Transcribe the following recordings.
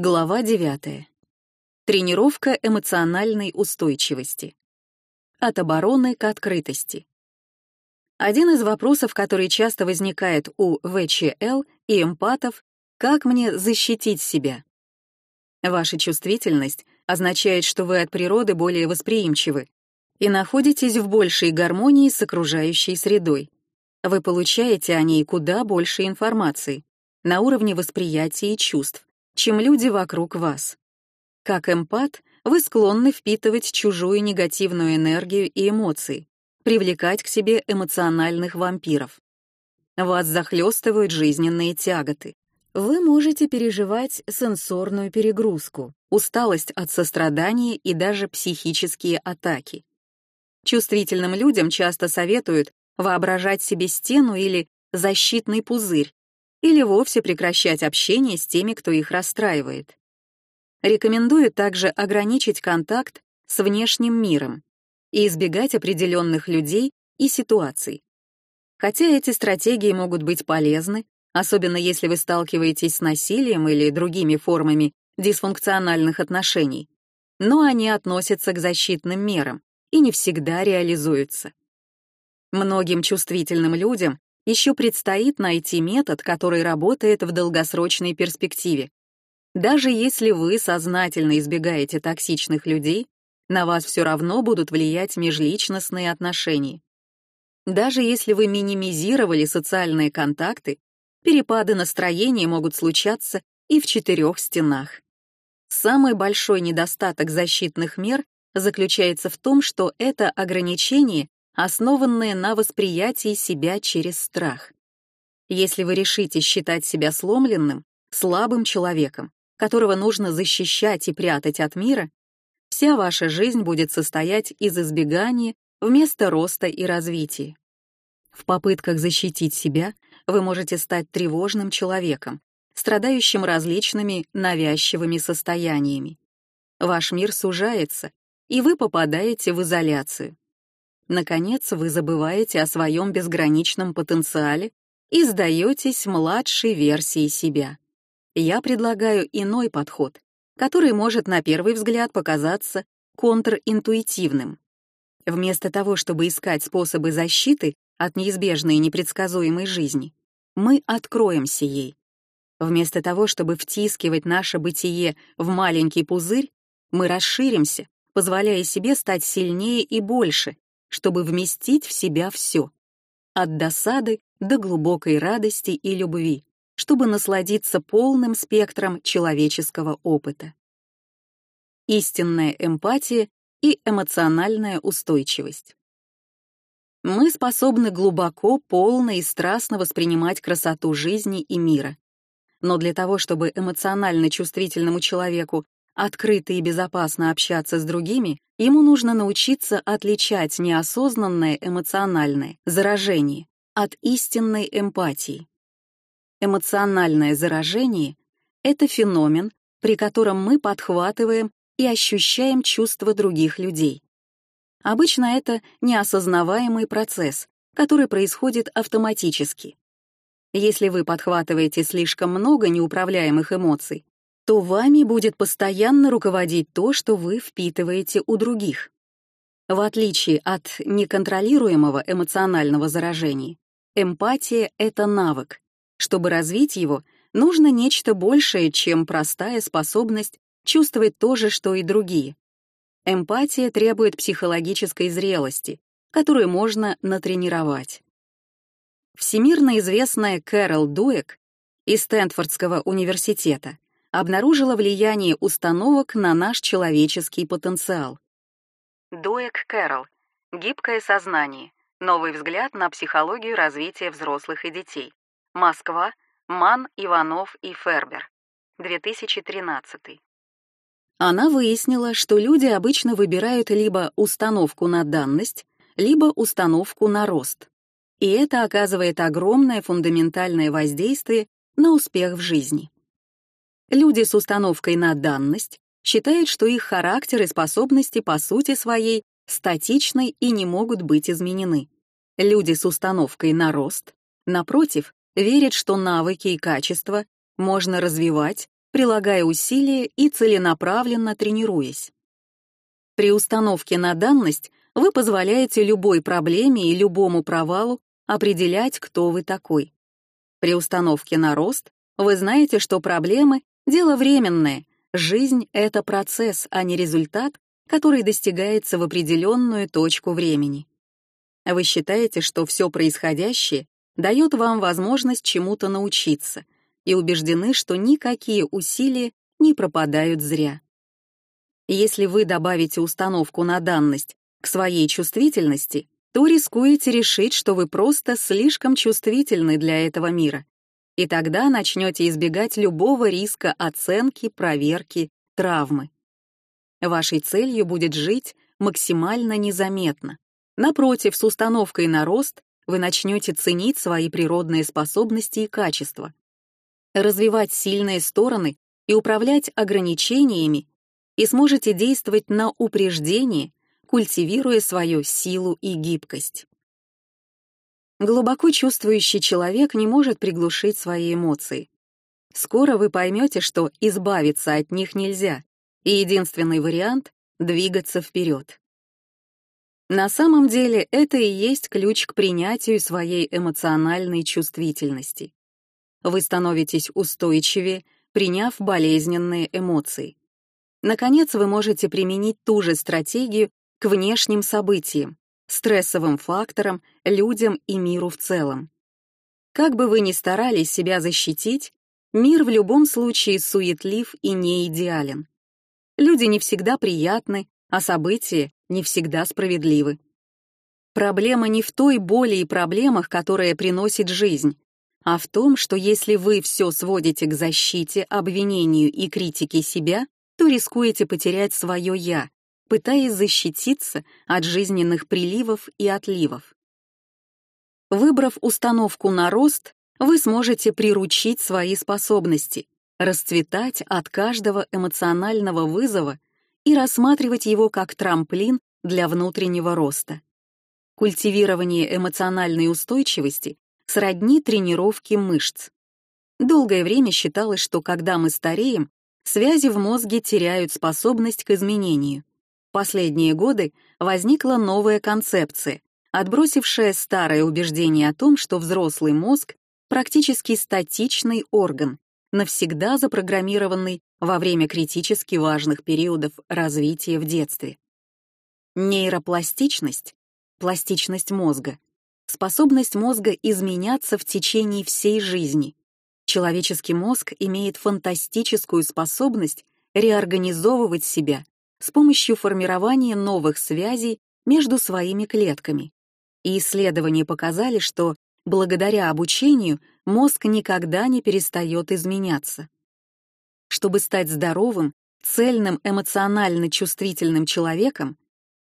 Глава 9. Тренировка эмоциональной устойчивости. От обороны к открытости. Один из вопросов, который часто возникает у ВЧЛ и эмпатов, как мне защитить себя? Ваша чувствительность означает, что вы от природы более восприимчивы и находитесь в большей гармонии с окружающей средой. Вы получаете о ней куда больше информации на уровне восприятия и чувств, чем люди вокруг вас. Как эмпат, вы склонны впитывать чужую негативную энергию и эмоции, привлекать к себе эмоциональных вампиров. Вас захлестывают жизненные тяготы. Вы можете переживать сенсорную перегрузку, усталость от сострадания и даже психические атаки. Чувствительным людям часто советуют воображать себе стену или защитный пузырь, или вовсе прекращать общение с теми, кто их расстраивает. Рекомендую также ограничить контакт с внешним миром и избегать определенных людей и ситуаций. Хотя эти стратегии могут быть полезны, особенно если вы сталкиваетесь с насилием или другими формами дисфункциональных отношений, но они относятся к защитным мерам и не всегда реализуются. Многим чувствительным людям еще предстоит найти метод, который работает в долгосрочной перспективе. Даже если вы сознательно избегаете токсичных людей, на вас все равно будут влиять межличностные отношения. Даже если вы минимизировали социальные контакты, перепады настроения могут случаться и в четырех стенах. Самый большой недостаток защитных мер заключается в том, что это ограничение основанные на восприятии себя через страх. Если вы решите считать себя сломленным, слабым человеком, которого нужно защищать и прятать от мира, вся ваша жизнь будет состоять из избегания вместо роста и развития. В попытках защитить себя вы можете стать тревожным человеком, страдающим различными навязчивыми состояниями. Ваш мир сужается, и вы попадаете в изоляцию. Наконец, вы забываете о своем безграничном потенциале и сдаетесь младшей версии себя. Я предлагаю иной подход, который может на первый взгляд показаться контринтуитивным. Вместо того, чтобы искать способы защиты от неизбежной и непредсказуемой жизни, мы откроемся ей. Вместо того, чтобы втискивать наше бытие в маленький пузырь, мы расширимся, позволяя себе стать сильнее и больше, чтобы вместить в себя все, от досады до глубокой радости и любви, чтобы насладиться полным спектром человеческого опыта. Истинная эмпатия и эмоциональная устойчивость. Мы способны глубоко, полно и страстно воспринимать красоту жизни и мира. Но для того, чтобы эмоционально чувствительному человеку открыто и безопасно общаться с другими, ему нужно научиться отличать неосознанное эмоциональное заражение от истинной эмпатии. Эмоциональное заражение — это феномен, при котором мы подхватываем и ощущаем чувства других людей. Обычно это неосознаваемый процесс, который происходит автоматически. Если вы подхватываете слишком много неуправляемых эмоций, то вами будет постоянно руководить то, что вы впитываете у других. В отличие от неконтролируемого эмоционального заражения, эмпатия — это навык. Чтобы развить его, нужно нечто большее, чем простая способность чувствовать то же, что и другие. Эмпатия требует психологической зрелости, которую можно натренировать. Всемирно известная Кэрол Дуэк из Стэнфордского университета обнаружила влияние установок на наш человеческий потенциал. Дуэк Кэрол. Гибкое сознание. Новый взгляд на психологию развития взрослых и детей. Москва. Ман, Иванов и Фербер. 2013. Она выяснила, что люди обычно выбирают либо установку на данность, либо установку на рост. И это оказывает огромное фундаментальное воздействие на успех в жизни. Люди с установкой на данность считают, что их характер и способности по сути своей статичны и не могут быть изменены. Люди с установкой на рост, напротив, верят, что навыки и качества можно развивать, прилагая усилия и целенаправленно тренируясь. При установке на данность вы позволяете любой проблеме и любому провалу определять, кто вы такой. При установке на рост вы знаете, что проблемы — дело временное, жизнь — это процесс, а не результат, который достигается в определенную точку времени. Вы считаете, что все происходящее дает вам возможность чему-то научиться и убеждены, что никакие усилия не пропадают зря. Если вы добавите установку на данность к своей чувствительности, то рискуете решить, что вы просто слишком чувствительны для этого мира, и тогда начнете избегать любого риска оценки, проверки, травмы. Вашей целью будет жить максимально незаметно. Напротив, с установкой на рост вы начнете ценить свои природные способности и качества, развивать сильные стороны и управлять ограничениями, и сможете действовать на упреждение, культивируя свою силу и гибкость. Глубоко чувствующий человек не может приглушить свои эмоции. Скоро вы поймете, что избавиться от них нельзя, и единственный вариант — двигаться вперед. На самом деле это и есть ключ к принятию своей эмоциональной чувствительности. Вы становитесь устойчивее, приняв болезненные эмоции. Наконец, вы можете применить ту же стратегию к внешним событиям, стрессовым факторам, людям и миру в целом. Как бы вы ни старались себя защитить, мир в любом случае суетлив и не идеален. Люди не всегда приятны, а события не всегда справедливы. Проблема не в той боли и проблемах, которые приносит жизнь, а в том, что если вы все сводите к защите, обвинению и критике себя, то рискуете потерять свое «я», пытаясь защититься от жизненных приливов и отливов. Выбрав установку на рост, вы сможете приручить свои способности, расцветать от каждого эмоционального вызова и рассматривать его как трамплин для внутреннего роста. Культивирование эмоциональной устойчивости сродни тренировке мышц. Долгое время считалось, что когда мы стареем, связи в мозге теряют способность к изменению. Последние годы возникла новая концепция, отбросившая старое убеждение о том, что взрослый мозг практически статичный орган, навсегда запрограммированный во время критически важных периодов развития в детстве. Нейропластичность, пластичность мозга, способность мозга изменяться в течение всей жизни. Человеческий мозг имеет фантастическую способность реорганизовывать себя с помощью формирования новых связей между своими клетками. И исследования показали, что благодаря обучению мозг никогда не перестает изменяться. Чтобы стать здоровым, цельным эмоционально чувствительным человеком,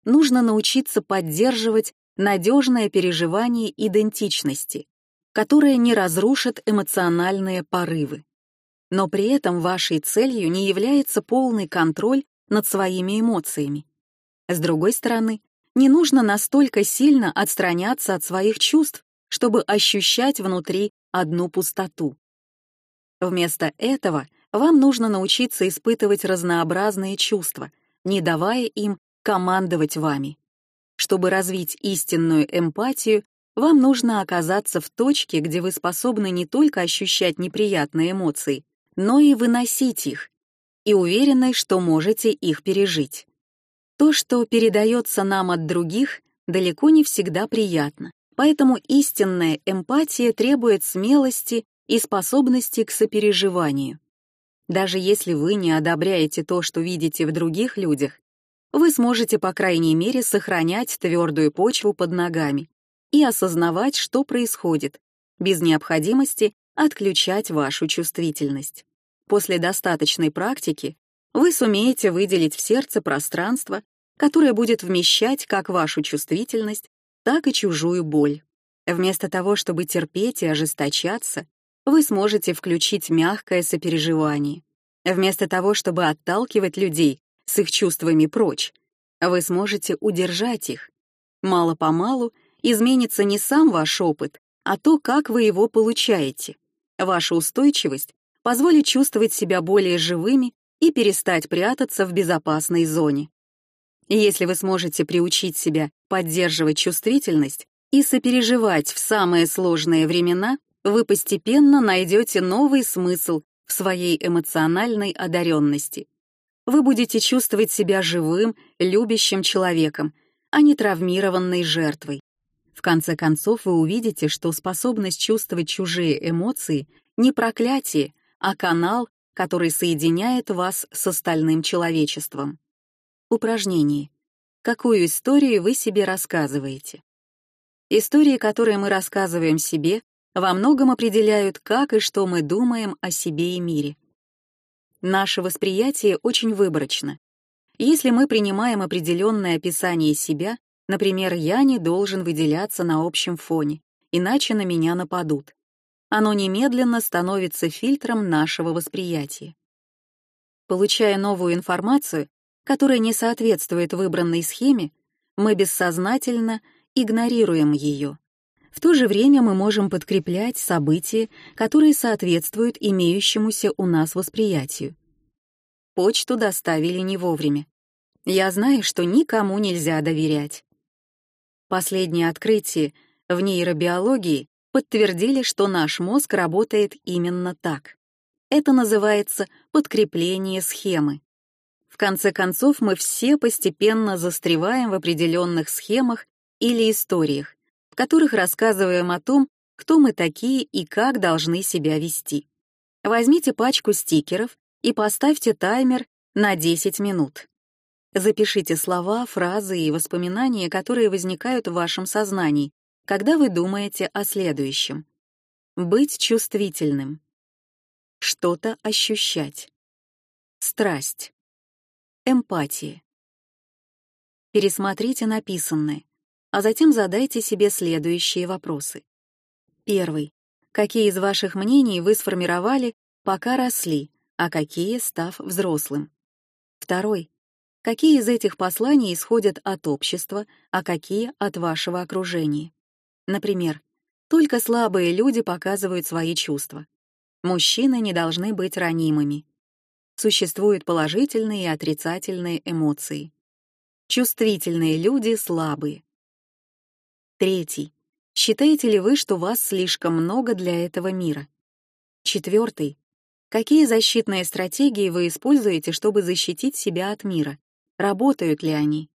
нужно научиться поддерживать надежное переживание идентичности, которое не разрушит эмоциональные порывы. Но при этом вашей целью не является полный контроль над своими эмоциями. С другой стороны, не нужно настолько сильно отстраняться от своих чувств, чтобы ощущать внутри одну пустоту. Вместо этого вам нужно научиться испытывать разнообразные чувства, не давая им командовать вами. Чтобы развить истинную эмпатию, вам нужно оказаться в точке, где вы способны не только ощущать неприятные эмоции, но и выносить их, и уверены, что можете их пережить. То, что передается нам от других, далеко не всегда приятно, поэтому истинная эмпатия требует смелости и способности к сопереживанию. Даже если вы не одобряете то, что видите в других людях, вы сможете, по крайней мере, сохранять твердую почву под ногами и осознавать, что происходит, без необходимости отключать вашу чувствительность. После достаточной практики вы сумеете выделить в сердце пространство, которое будет вмещать как вашу чувствительность, так и чужую боль. Вместо того, чтобы терпеть и ожесточаться, вы сможете включить мягкое сопереживание. Вместо того, чтобы отталкивать людей с их чувствами прочь, вы сможете удержать их. Мало-помалу изменится не сам ваш опыт, а то, как вы его получаете. Ваша устойчивость позволит чувствовать себя более живыми и перестать прятаться в безопасной зоне. Если вы сможете приучить себя поддерживать чувствительность и сопереживать в самые сложные времена, вы постепенно найдете новый смысл в своей эмоциональной одаренности. Вы будете чувствовать себя живым, любящим человеком, а не травмированной жертвой. В конце концов, вы увидите, что способность чувствовать чужие эмоции не проклятие, а канал, который соединяет вас с остальным человечеством. Упражнение. Какую историю вы себе рассказываете? Истории, которые мы рассказываем себе, во многом определяют, как и что мы думаем о себе и мире. Наше восприятие очень выборочно. Если мы принимаем определенное описание себя, например, «я не должен выделяться на общем фоне, иначе на меня нападут», оно немедленно становится фильтром нашего восприятия. Получая новую информацию, которая не соответствует выбранной схеме, мы бессознательно игнорируем ее. В то же время мы можем подкреплять события, которые соответствуют имеющемуся у нас восприятию. Почту доставили не вовремя. Я знаю, что никому нельзя доверять. Последние открытия в нейробиологии подтвердили, что наш мозг работает именно так. Это называется подкрепление схемы. В конце концов, мы все постепенно застреваем в определенных схемах или историях, в которых рассказываем о том, кто мы такие и как должны себя вести. Возьмите пачку стикеров и поставьте таймер на 10 минут. Запишите слова, фразы и воспоминания, которые возникают в вашем сознании, когда вы думаете о следующем. Быть чувствительным. Что-то ощущать. Страсть. Эмпатия. Пересмотрите написанное, а затем задайте себе следующие вопросы. Первый. Какие из ваших мнений вы сформировали, пока росли, а какие, став взрослым? Второй. Какие из этих посланий исходят от общества, а какие — от вашего окружения? Например, только слабые люди показывают свои чувства. Мужчины не должны быть ранимыми. Существуют положительные и отрицательные эмоции. Чувствительные люди слабые. Третий. Считаете ли вы, что вас слишком много для этого мира? Четвертый. Какие защитные стратегии вы используете, чтобы защитить себя от мира? Работают ли они?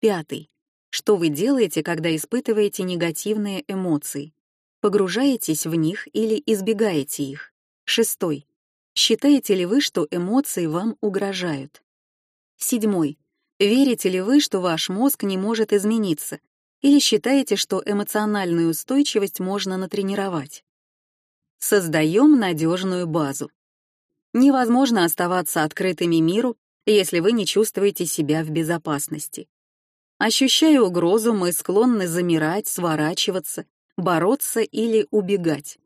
Пятый. Что вы делаете, когда испытываете негативные эмоции? Погружаетесь в них или избегаете их? Шестой. Считаете ли вы, что эмоции вам угрожают? Седьмой. Верите ли вы, что ваш мозг не может измениться? Или считаете, что эмоциональную устойчивость можно натренировать? Создаем надежную базу. Невозможно оставаться открытыми миру, если вы не чувствуете себя в безопасности. Ощущая угрозу, мы склонны замирать, сворачиваться, бороться или убегать.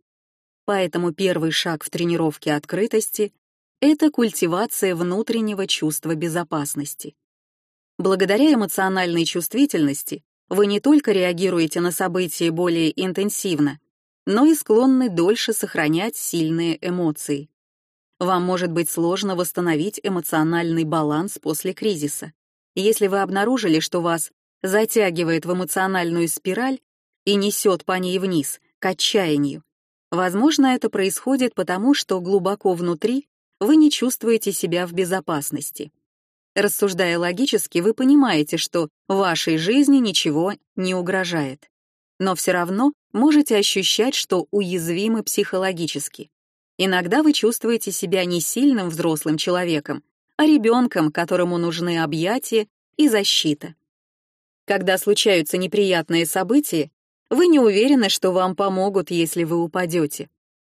Поэтому первый шаг в тренировке открытости — это культивация внутреннего чувства безопасности. Благодаря эмоциональной чувствительности вы не только реагируете на события более интенсивно, но и склонны дольше сохранять сильные эмоции. Вам может быть сложно восстановить эмоциональный баланс после кризиса. Если вы обнаружили, что вас затягивает в эмоциональную спираль и несет по ней вниз, к отчаянию, Возможно, это происходит потому, что глубоко внутри вы не чувствуете себя в безопасности. Рассуждая логически, вы понимаете, что вашей жизни ничего не угрожает. Но все равно можете ощущать, что уязвимы психологически. Иногда вы чувствуете себя не сильным взрослым человеком, а ребенком, которому нужны объятия и защита. Когда случаются неприятные события, вы не уверены, что вам помогут, если вы упадете.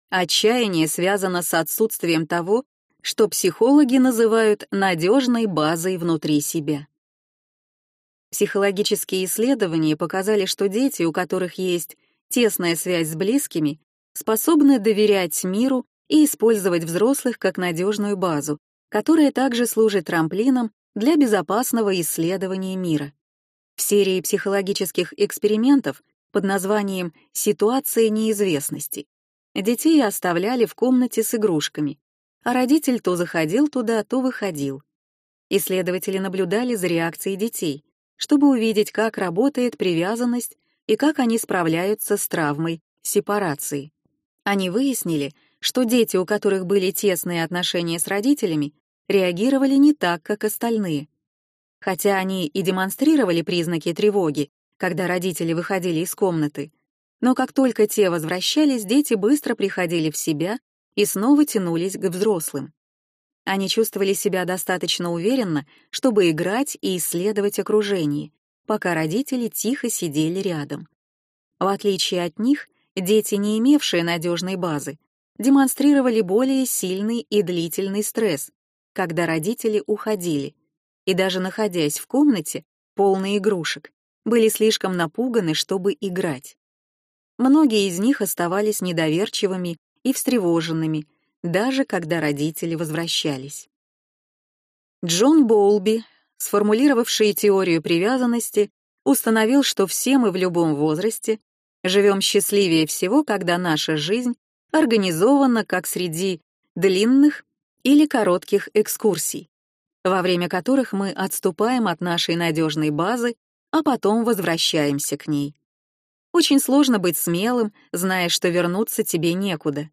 Отчаяние связано с отсутствием того, что психологи называют надежной базой внутри себя. Психологические исследования показали, что дети, у которых есть тесная связь с близкими, способны доверять миру и использовать взрослых как надежную базу, которая также служит трамплином для безопасного исследования мира. В серии психологических экспериментов под названием «Ситуация неизвестности». детей оставляли в комнате с игрушками, а родитель то заходил туда, то выходил. Исследователи наблюдали за реакцией детей, чтобы увидеть, как работает привязанность и как они справляются с травмой сепарации. Они выяснили, что дети, у которых были тесные отношения с родителями, реагировали не так, как остальные. Хотя они и демонстрировали признаки тревоги, когда родители выходили из комнаты, но как только те возвращались, дети быстро приходили в себя и снова тянулись к взрослым. Они чувствовали себя достаточно уверенно, чтобы играть и исследовать окружение, пока родители тихо сидели рядом. В отличие от них, дети, не имевшие надежной базы, демонстрировали более сильный и длительный стресс, когда родители уходили, и даже находясь в комнате, полной игрушек, были слишком напуганы, чтобы играть. Многие из них оставались недоверчивыми и встревоженными, даже когда родители возвращались. Джон Боулби, сформулировавший теорию привязанности, установил, что все мы в любом возрасте живем счастливее всего, когда наша жизнь организована как среди длинных или коротких экскурсий, во время которых мы отступаем от нашей надежной базы, а потом возвращаемся к ней. Очень сложно быть смелым, зная, что вернуться тебе некуда.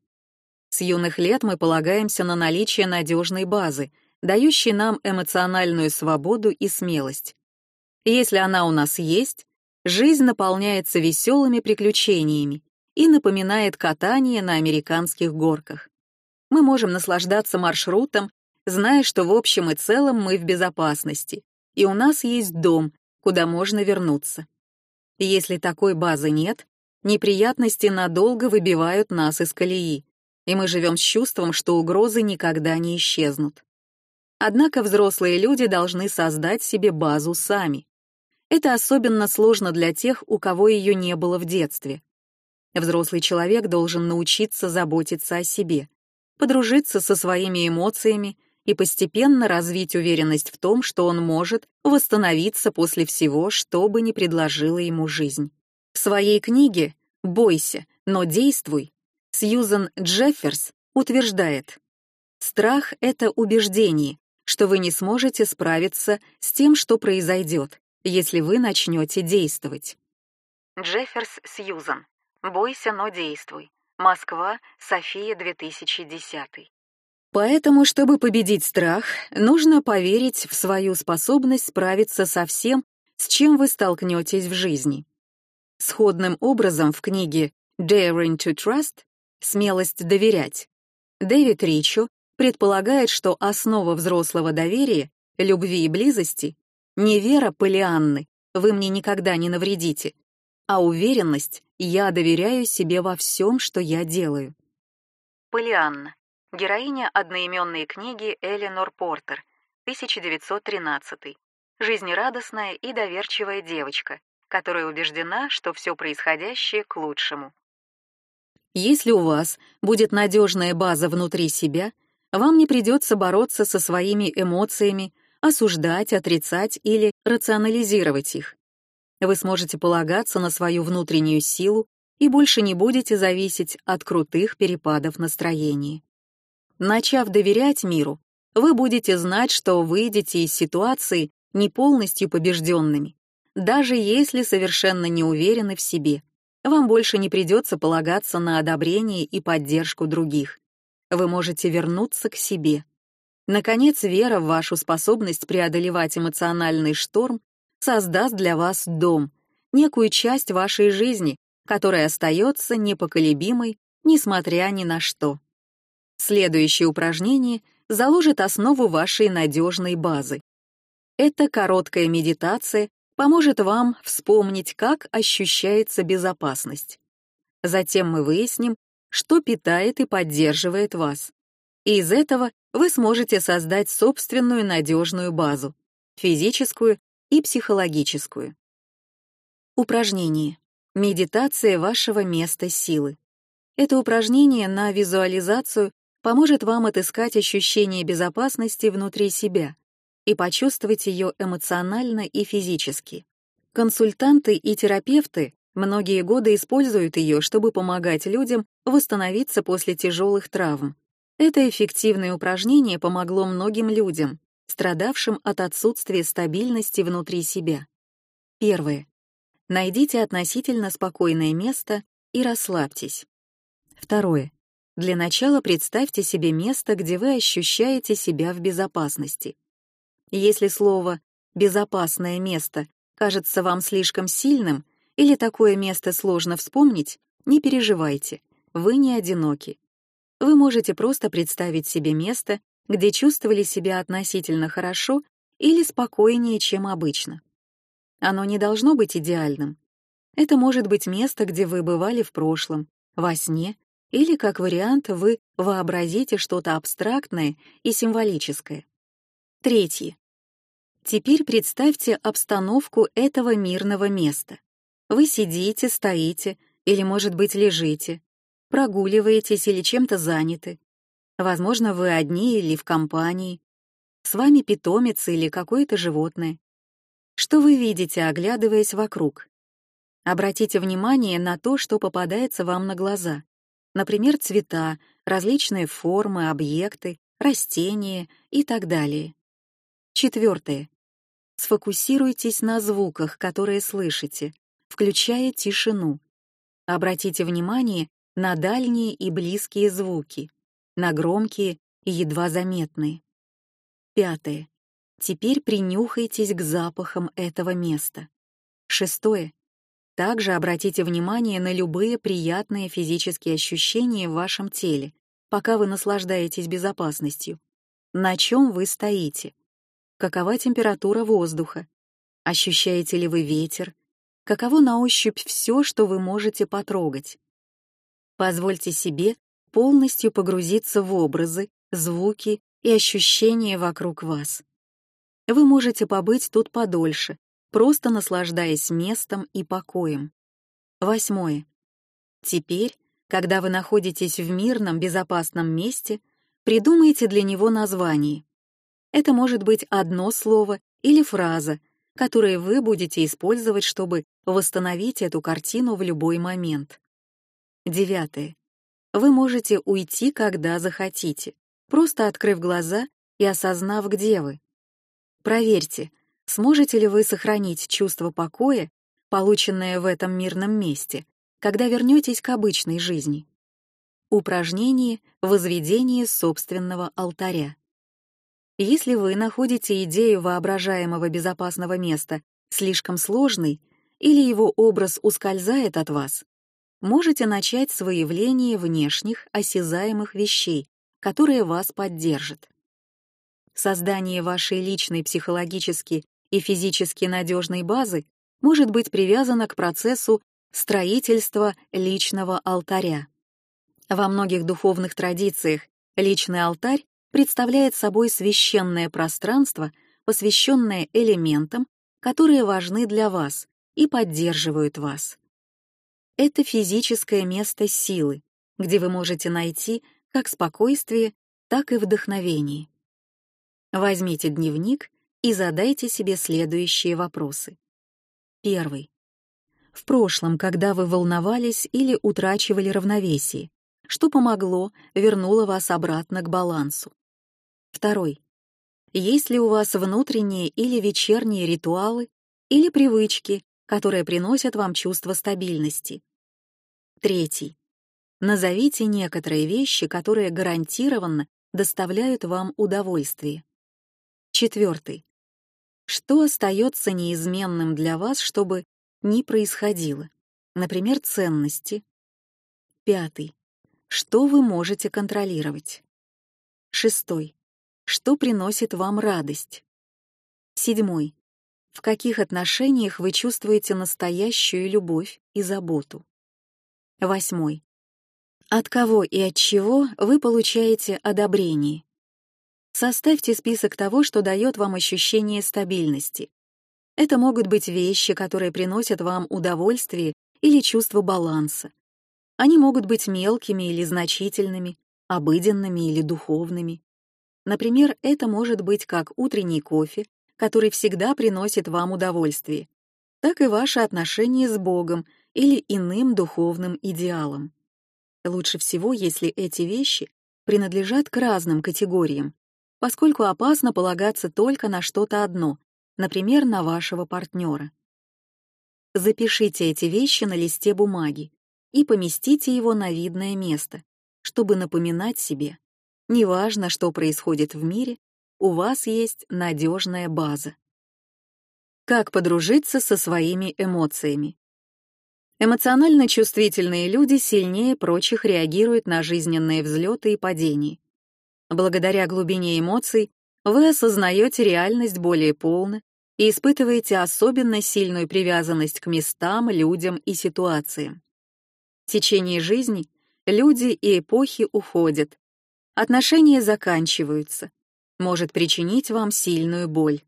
С юных лет мы полагаемся на наличие надежной базы, дающей нам эмоциональную свободу и смелость. Если она у нас есть, жизнь наполняется веселыми приключениями и напоминает катание на американских горках. Мы можем наслаждаться маршрутом, зная, что в общем и целом мы в безопасности, и у нас есть дом, куда можно вернуться. Если такой базы нет, неприятности надолго выбивают нас из колеи, и мы живем с чувством, что угрозы никогда не исчезнут. Однако взрослые люди должны создать себе базу сами. Это особенно сложно для тех, у кого ее не было в детстве. Взрослый человек должен научиться заботиться о себе, подружиться со своими эмоциями и постепенно развить уверенность в том, что он может восстановиться после всего, что бы ни предложила ему жизнь. В своей книге «Бойся, но действуй» Сьюзан Джефферс утверждает, страх — это убеждение, что вы не сможете справиться с тем, что произойдет, если вы начнете действовать. Джефферс Сьюзан. Бойся, но действуй. Москва, София, 2010. Поэтому, чтобы победить страх, нужно поверить в свою способность справиться со всем, с чем вы столкнетесь в жизни. Сходным образом в книге Daring to Trust смелость доверять. Дэвид Ричу предполагает, что основа взрослого доверия, любви и близости не вера Полианны «вы мне никогда не навредите», а уверенность «я доверяю себе во всем, что я делаю». Полианна. Героиня одноименной книги Эленор Портер, 1913. Жизнерадостная и доверчивая девочка, которая убеждена, что все происходящее к лучшему. Если у вас будет надежная база внутри себя, вам не придется бороться со своими эмоциями, осуждать, отрицать или рационализировать их. Вы сможете полагаться на свою внутреннюю силу и больше не будете зависеть от крутых перепадов настроения. Начав доверять миру, вы будете знать, что выйдете из ситуации не полностью побежденными, даже если совершенно не уверены в себе. Вам больше не придется полагаться на одобрение и поддержку других. Вы можете вернуться к себе. Наконец, вера в вашу способность преодолевать эмоциональный шторм создаст для вас дом, некую часть вашей жизни, которая остается непоколебимой, несмотря ни на что. Следующее упражнение заложит основу вашей надежной базы. Это короткая медитация поможет вам вспомнить, как ощущается безопасность. Затем мы выясним, что питает и поддерживает вас. И из этого вы сможете создать собственную надежную базу, физическую и психологическую. Упражнение. Медитация вашего места силы. Это упражнение на визуализацию поможет вам отыскать ощущение безопасности внутри себя, и почувствовать ее эмоционально и физически. Консультанты и терапевты Многие годы используют ее, чтобы помогать людям восстановиться после тяжелых травм. Это эффективное упражнение помогло многим людям, страдавшим от отсутствия стабильности внутри себя. Первое. Найдите относительно спокойное место и расслабьтесь. Второе. Для начала представьте себе место, где вы ощущаете себя в безопасности. Если слово «безопасное место» кажется вам слишком сильным или такое место сложно вспомнить, не переживайте, вы не одиноки. Вы можете просто представить себе место, где чувствовали себя относительно хорошо или спокойнее, чем обычно. Оно не должно быть идеальным. Это может быть место, где вы бывали в прошлом, во сне или, как вариант, вы вообразите что-то абстрактное и символическое. Третье. Теперь представьте обстановку этого мирного места. Вы сидите, стоите или, может быть, лежите, прогуливаетесь или чем-то заняты. Возможно, вы одни или в компании. С вами питомец или какое-то животное. Что вы видите, оглядываясь вокруг? Обратите внимание на то, что попадается вам на глаза например, цвета, различные формы, объекты, растения и так далее. Четвертое. Сфокусируйтесь на звуках, которые слышите, включая тишину. Обратите внимание на дальние и близкие звуки, на громкие и едва заметные. Пятое. Теперь принюхайтесь к запахам этого места. Шестое. Также обратите внимание на любые приятные физические ощущения в вашем теле, пока вы наслаждаетесь безопасностью. На чем вы стоите? Какова температура воздуха? Ощущаете ли вы ветер? Каково на ощупь все, что вы можете потрогать? Позвольте себе полностью погрузиться в образы, звуки и ощущения вокруг вас. Вы можете побыть тут подольше, просто наслаждаясь местом и покоем. Восьмое. Теперь, когда вы находитесь в мирном, безопасном месте, придумайте для него название. Это может быть одно слово или фраза, которые вы будете использовать, чтобы восстановить эту картину в любой момент. Девятое. Вы можете уйти, когда захотите, просто открыв глаза и осознав, где вы. Проверьте, Сможете ли вы сохранить чувство покоя, полученное в этом мирном месте, когда вернетесь к обычной жизни? Упражнение «Возведение собственного алтаря». Если вы находите идею воображаемого безопасного места слишком сложной или его образ ускользает от вас, можете начать с выявления внешних осязаемых вещей, которые вас поддержат. Создание вашей личной психологически и физически надежной базы может быть привязана к процессу строительства личного алтаря. Во многих духовных традициях личный алтарь представляет собой священное пространство, посвященное элементам, которые важны для вас и поддерживают вас. Это физическое место силы, где вы можете найти как спокойствие, так и вдохновение. Возьмите дневник и задайте себе следующие вопросы. Первый. В прошлом, когда вы волновались или утрачивали равновесие, что помогло, вернуло вас обратно к балансу? Второй. Есть ли у вас внутренние или вечерние ритуалы или привычки, которые приносят вам чувство стабильности? Третий. Назовите некоторые вещи, которые гарантированно доставляют вам удовольствие. Четвертый. Что остается неизменным для вас, чтобы не происходило? Например, ценности. Пятый. Что вы можете контролировать? Шестой. Что приносит вам радость? Седьмой. В каких отношениях вы чувствуете настоящую любовь и заботу? Восьмой. От кого и от чего вы получаете одобрение? Составьте список того, что дает вам ощущение стабильности. Это могут быть вещи, которые приносят вам удовольствие или чувство баланса. Они могут быть мелкими или значительными, обыденными или духовными. Например, это может быть как утренний кофе, который всегда приносит вам удовольствие, так и ваши отношения с Богом или иным духовным идеалам. Лучше всего, если эти вещи принадлежат к разным категориям, поскольку опасно полагаться только на что-то одно, например, на вашего партнера. Запишите эти вещи на листе бумаги и поместите его на видное место, чтобы напоминать себе, неважно, что происходит в мире, у вас есть надежная база. Как подружиться со своими эмоциями? Эмоционально чувствительные люди сильнее прочих реагируют на жизненные взлеты и падения. Благодаря глубине эмоций вы осознаете реальность более полно и испытываете особенно сильную привязанность к местам, людям и ситуациям. В течение жизни люди и эпохи уходят, отношения заканчиваются, может причинить вам сильную боль.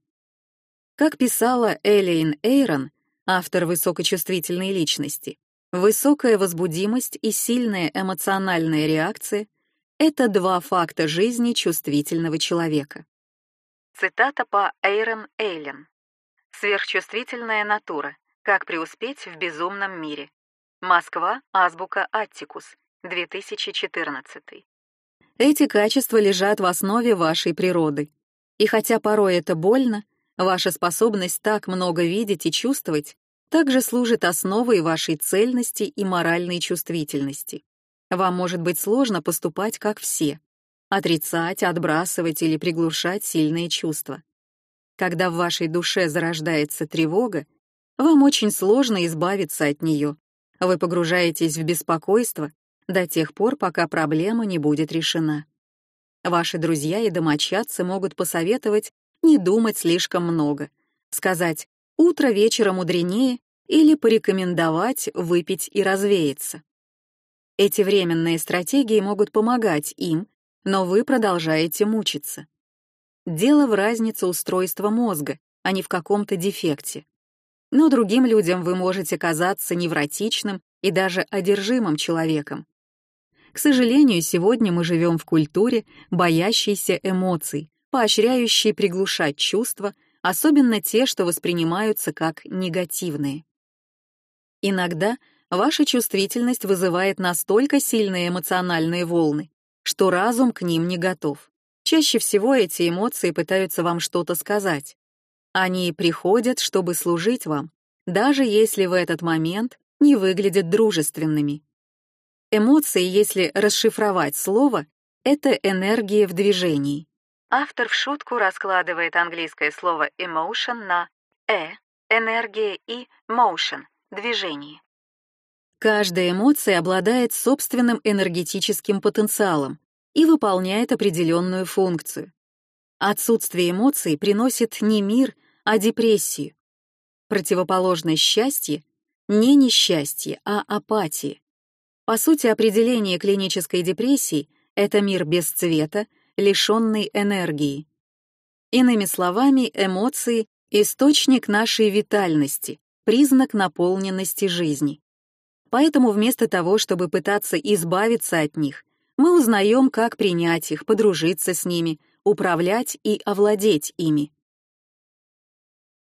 Как писала Элейн Эйрон, автор высокочувствительной личности, высокая возбудимость и сильная эмоциональная реакция — это два факта жизни чувствительного человека. Цитата по Эйрон Эйлен. «Сверхчувствительная натура. Как преуспеть в безумном мире». Москва, азбука Аттикус, 2014. Эти качества лежат в основе вашей природы. И хотя порой это больно, Ваша способность так много видеть и чувствовать также служит основой вашей цельности и моральной чувствительности. Вам может быть сложно поступать как все, отрицать, отбрасывать или приглушать сильные чувства. Когда в вашей душе зарождается тревога, вам очень сложно избавиться от нее. Вы погружаетесь в беспокойство до тех пор, пока проблема не будет решена. Ваши друзья и домочадцы могут посоветовать не думать слишком много, сказать «утро вечера мудренее» или порекомендовать выпить и развеяться. Эти временные стратегии могут помогать им, но вы продолжаете мучиться. Дело в разнице устройства мозга, а не в каком-то дефекте. Но другим людям вы можете казаться невротичным и даже одержимым человеком. К сожалению, сегодня мы живем в культуре, боящейся эмоций, поощряющие приглушать чувства, особенно те, что воспринимаются как негативные. Иногда ваша чувствительность вызывает настолько сильные эмоциональные волны, что разум к ним не готов. Чаще всего эти эмоции пытаются вам что-то сказать. Они приходят, чтобы служить вам, даже если в этот момент не выглядят дружественными. Эмоции, если расшифровать слово, это энергия в движении. Автор в шутку раскладывает английское слово emotion на «э» — энергия и motion — движение. Каждая эмоция обладает собственным энергетическим потенциалом и выполняет определенную функцию. Отсутствие эмоций приносит не мир, а депрессию. Противоположность счастья — не несчастье, а апатия. По сути, определение клинической депрессии — это мир без цвета, лишенный энергии. Иными словами, эмоции — источник нашей витальности, признак наполненности жизни. Поэтому вместо того, чтобы пытаться избавиться от них, мы узнаем, как принять их, подружиться с ними, управлять и овладеть ими.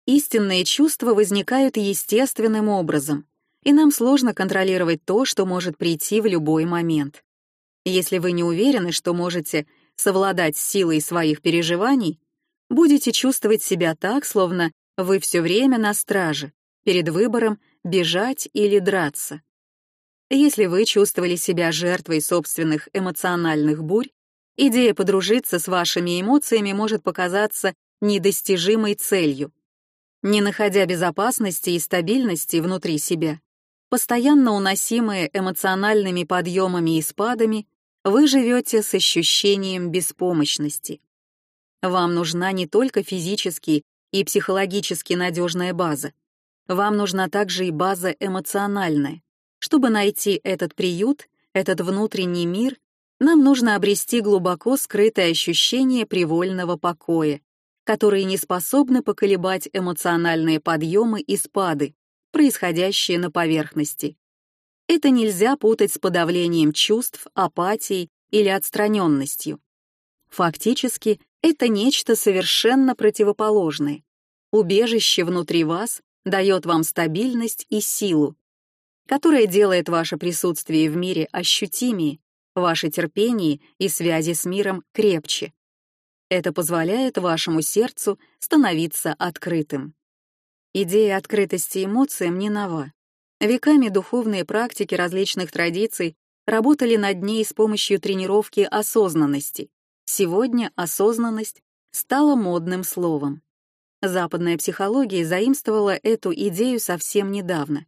Истинные чувства возникают естественным образом, и нам сложно контролировать то, что может прийти в любой момент. Если вы не уверены, что можете совладать с силой своих переживаний, будете чувствовать себя так, словно вы все время на страже, перед выбором бежать или драться. Если вы чувствовали себя жертвой собственных эмоциональных бурь, идея подружиться с вашими эмоциями может показаться недостижимой целью. Не находя безопасности и стабильности внутри себя, постоянно уносимые эмоциональными подъемами и спадами, вы живете с ощущением беспомощности. Вам нужна не только физически и психологически надежная база. Вам нужна также и база эмоциональная. Чтобы найти этот приют, этот внутренний мир, нам нужно обрести глубоко скрытое ощущение привольного покоя, которые не способны поколебать эмоциональные подъемы и спады, происходящие на поверхности. Это нельзя путать с подавлением чувств, апатией или отстраненностью. Фактически, это нечто совершенно противоположное. Убежище внутри вас дает вам стабильность и силу. которое делает ваше присутствие в мире ощутимее, ваше терпение и связи с миром крепче. Это позволяет вашему сердцу становиться открытым. Идея открытости эмоциям не нова. Веками духовные практики различных традиций работали над ней с помощью тренировки осознанности. Сегодня осознанность стала модным словом. Западная психология заимствовала эту идею совсем недавно.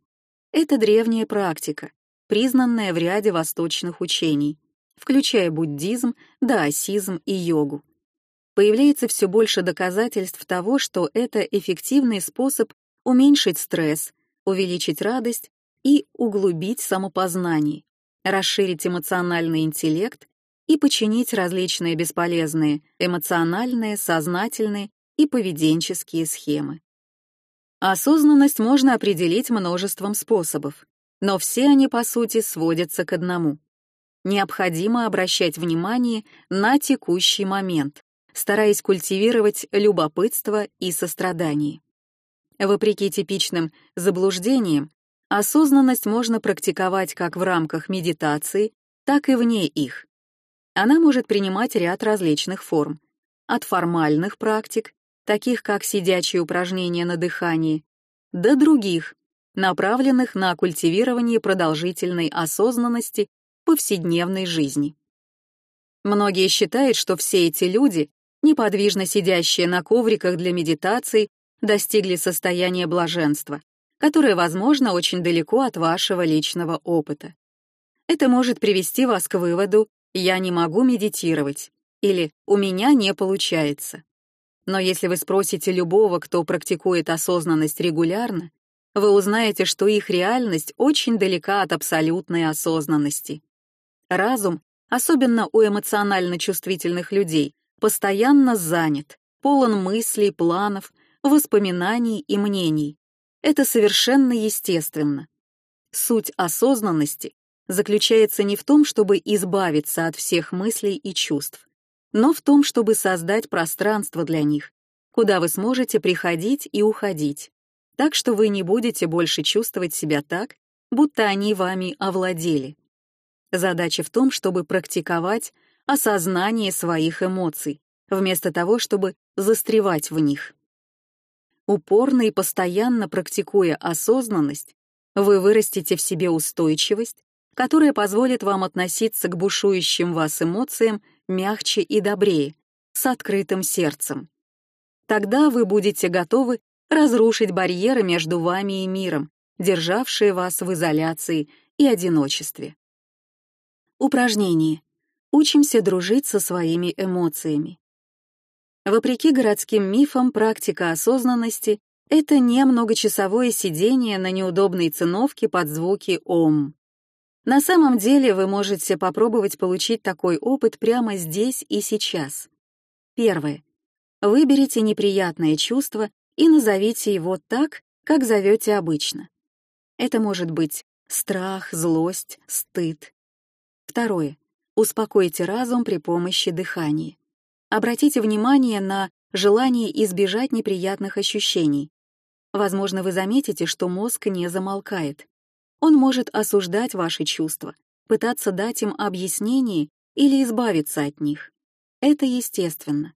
Это древняя практика, признанная в ряде восточных учений, включая буддизм, даосизм и йогу. Появляется все больше доказательств того, что это эффективный способ уменьшить стресс, увеличить радость и углубить самопознание, расширить эмоциональный интеллект и починить различные бесполезные эмоциональные, сознательные и поведенческие схемы. Осознанность можно определить множеством способов, но все они, по сути, сводятся к одному. Необходимо обращать внимание на текущий момент, стараясь культивировать любопытство и сострадание. Вопреки типичным заблуждениям, осознанность можно практиковать как в рамках медитации, так и вне их. Она может принимать ряд различных форм, от формальных практик, таких как сидячие упражнения на дыхании, до других, направленных на культивирование продолжительной осознанности повседневной жизни. Многие считают, что все эти люди, неподвижно сидящие на ковриках для медитаций, достигли состояния блаженства, которое, возможно, очень далеко от вашего личного опыта. Это может привести вас к выводу «я не могу медитировать» или «у меня не получается». Но если вы спросите любого, кто практикует осознанность регулярно, вы узнаете, что их реальность очень далека от абсолютной осознанности. Разум, особенно у эмоционально чувствительных людей, постоянно занят, полон мыслей, планов, воспоминаний и мнений. Это совершенно естественно. Суть осознанности заключается не в том, чтобы избавиться от всех мыслей и чувств, но в том, чтобы создать пространство для них, куда вы сможете приходить и уходить, так что вы не будете больше чувствовать себя так, будто они вами овладели. Задача в том, чтобы практиковать осознание своих эмоций, вместо того, чтобы застревать в них. Упорно и постоянно практикуя осознанность, вы вырастите в себе устойчивость, которая позволит вам относиться к бушующим вас эмоциям мягче и добрее, с открытым сердцем. Тогда вы будете готовы разрушить барьеры между вами и миром, державшие вас в изоляции и одиночестве. Упражнение. Учимся дружить со своими эмоциями. Вопреки городским мифам, практика осознанности — это не многочасовое сидение на неудобной циновке под звуки «Ом». На самом деле вы можете попробовать получить такой опыт прямо здесь и сейчас. Первое. Выберите неприятное чувство и назовите его так, как зовете обычно. Это может быть страх, злость, стыд. Второе. Успокойте разум при помощи дыхания. Обратите внимание на желание избежать неприятных ощущений. Возможно, вы заметите, что мозг не замолкает. Он может осуждать ваши чувства, пытаться дать им объяснение или избавиться от них. Это естественно.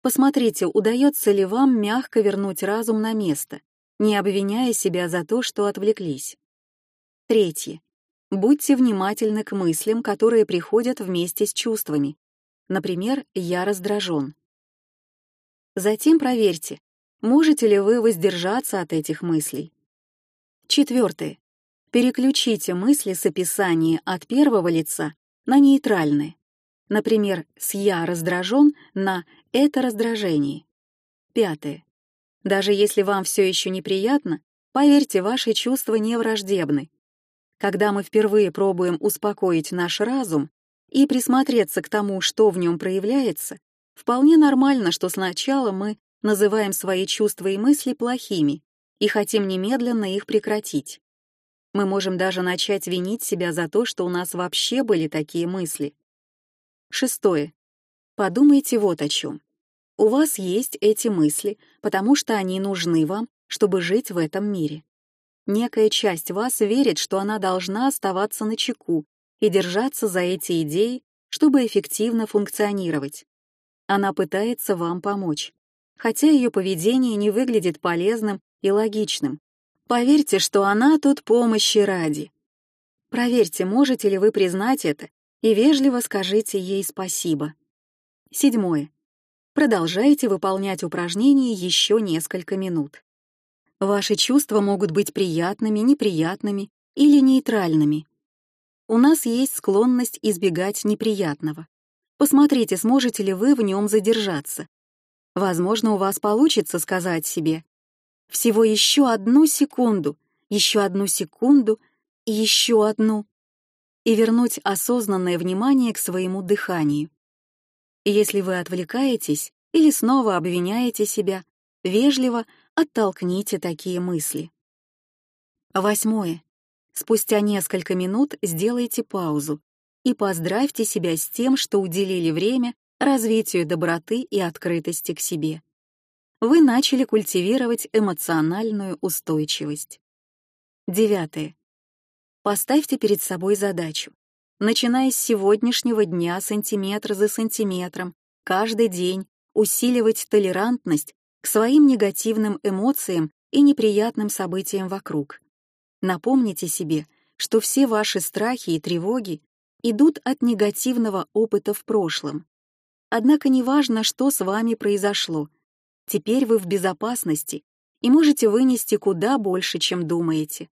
Посмотрите, удается ли вам мягко вернуть разум на место, не обвиняя себя за то, что отвлеклись. Третье. Будьте внимательны к мыслям, которые приходят вместе с чувствами, Например, «я раздражен». Затем проверьте, можете ли вы воздержаться от этих мыслей. Четвертое. Переключите мысли с описания от первого лица на нейтральные. Например, с «я раздражен» на «это раздражение». Пятое. Даже если вам все еще неприятно, поверьте, ваши чувства не враждебны. Когда мы впервые пробуем успокоить наш разум, и присмотреться к тому, что в нем проявляется, вполне нормально, что сначала мы называем свои чувства и мысли плохими и хотим немедленно их прекратить. Мы можем даже начать винить себя за то, что у нас вообще были такие мысли. Шестое. Подумайте вот о чем. У вас есть эти мысли, потому что они нужны вам, чтобы жить в этом мире. Некая часть вас верит, что она должна оставаться на чеку и держаться за эти идеи, чтобы эффективно функционировать. Она пытается вам помочь, хотя ее поведение не выглядит полезным и логичным. Поверьте, что она тут помощи ради. Проверьте, можете ли вы признать это, и вежливо скажите ей спасибо. Седьмое. Продолжайте выполнять упражнения еще несколько минут. Ваши чувства могут быть приятными, неприятными или нейтральными. У нас есть склонность избегать неприятного. Посмотрите, сможете ли вы в нем задержаться. Возможно, у вас получится сказать себе «всего еще одну секунду, еще одну секунду и еще одну» и вернуть осознанное внимание к своему дыханию. Если вы отвлекаетесь или снова обвиняете себя, вежливо оттолкните такие мысли. Восьмое. Спустя несколько минут сделайте паузу и поздравьте себя с тем, что уделили время развитию доброты и открытости к себе. Вы начали культивировать эмоциональную устойчивость. Девятое. Поставьте перед собой задачу. Начиная с сегодняшнего дня сантиметр за сантиметром, каждый день усиливать толерантность к своим негативным эмоциям и неприятным событиям вокруг. Напомните себе, что все ваши страхи и тревоги идут от негативного опыта в прошлом. Однако неважно, что с вами произошло, теперь вы в безопасности и можете вынести куда больше, чем думаете.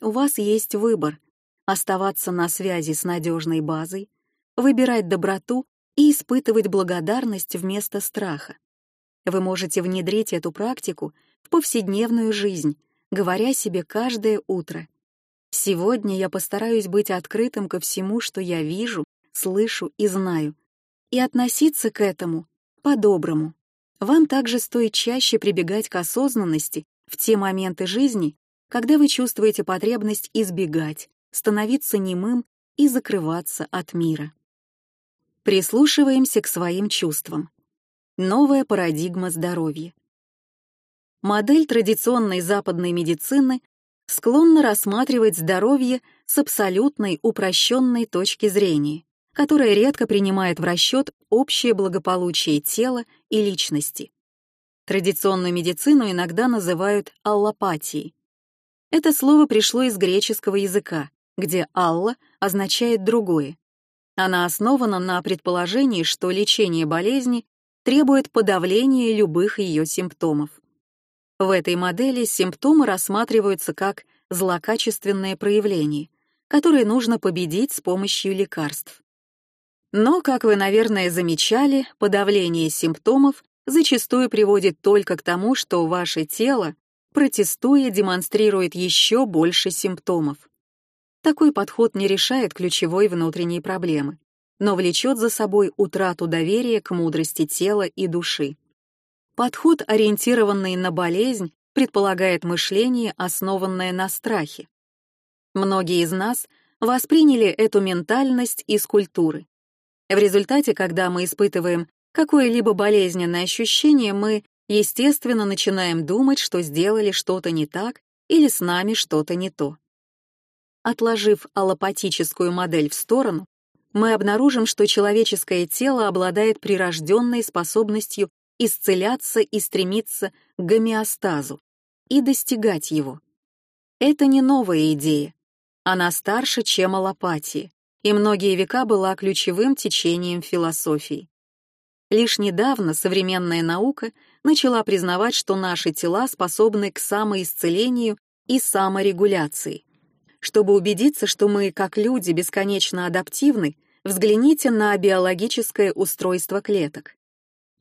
У вас есть выбор — оставаться на связи с надежной базой, выбирать доброту и испытывать благодарность вместо страха. Вы можете внедрить эту практику в повседневную жизнь, говоря себе каждое утро. Сегодня я постараюсь быть открытым ко всему, что я вижу, слышу и знаю, и относиться к этому по-доброму. Вам также стоит чаще прибегать к осознанности в те моменты жизни, когда вы чувствуете потребность избегать, становиться немым и закрываться от мира. Прислушиваемся к своим чувствам. Новая парадигма здоровья. Модель традиционной западной медицины склонна рассматривать здоровье с абсолютной упрощенной точки зрения, которая редко принимает в расчет общее благополучие тела и личности. Традиционную медицину иногда называют аллопатией. Это слово пришло из греческого языка, где «алла» означает «другое», она основана на предположении, что лечение болезни требует подавления любых ее симптомов. В этой модели симптомы рассматриваются как злокачественные проявления, которые нужно победить с помощью лекарств. Но, как вы, наверное, замечали, подавление симптомов зачастую приводит только к тому, что ваше тело, протестуя, демонстрирует еще больше симптомов. Такой подход не решает ключевой внутренней проблемы, но влечет за собой утрату доверия к мудрости тела и души. Подход, ориентированный на болезнь, предполагает мышление, основанное на страхе. Многие из нас восприняли эту ментальность из культуры. В результате, когда мы испытываем какое-либо болезненное ощущение, мы, естественно, начинаем думать, что сделали что-то не так или с нами что-то не то. Отложив аллопатическую модель в сторону, мы обнаружим, что человеческое тело обладает прирожденной способностью исцеляться и стремиться к гомеостазу и достигать его. Это не новая идея. Она старше, чем аллопатия, и многие века была ключевым течением философии. Лишь недавно современная наука начала признавать, что наши тела способны к самоисцелению и саморегуляции. Чтобы убедиться, что мы, как люди, бесконечно адаптивны, взгляните на биологическое устройство клеток.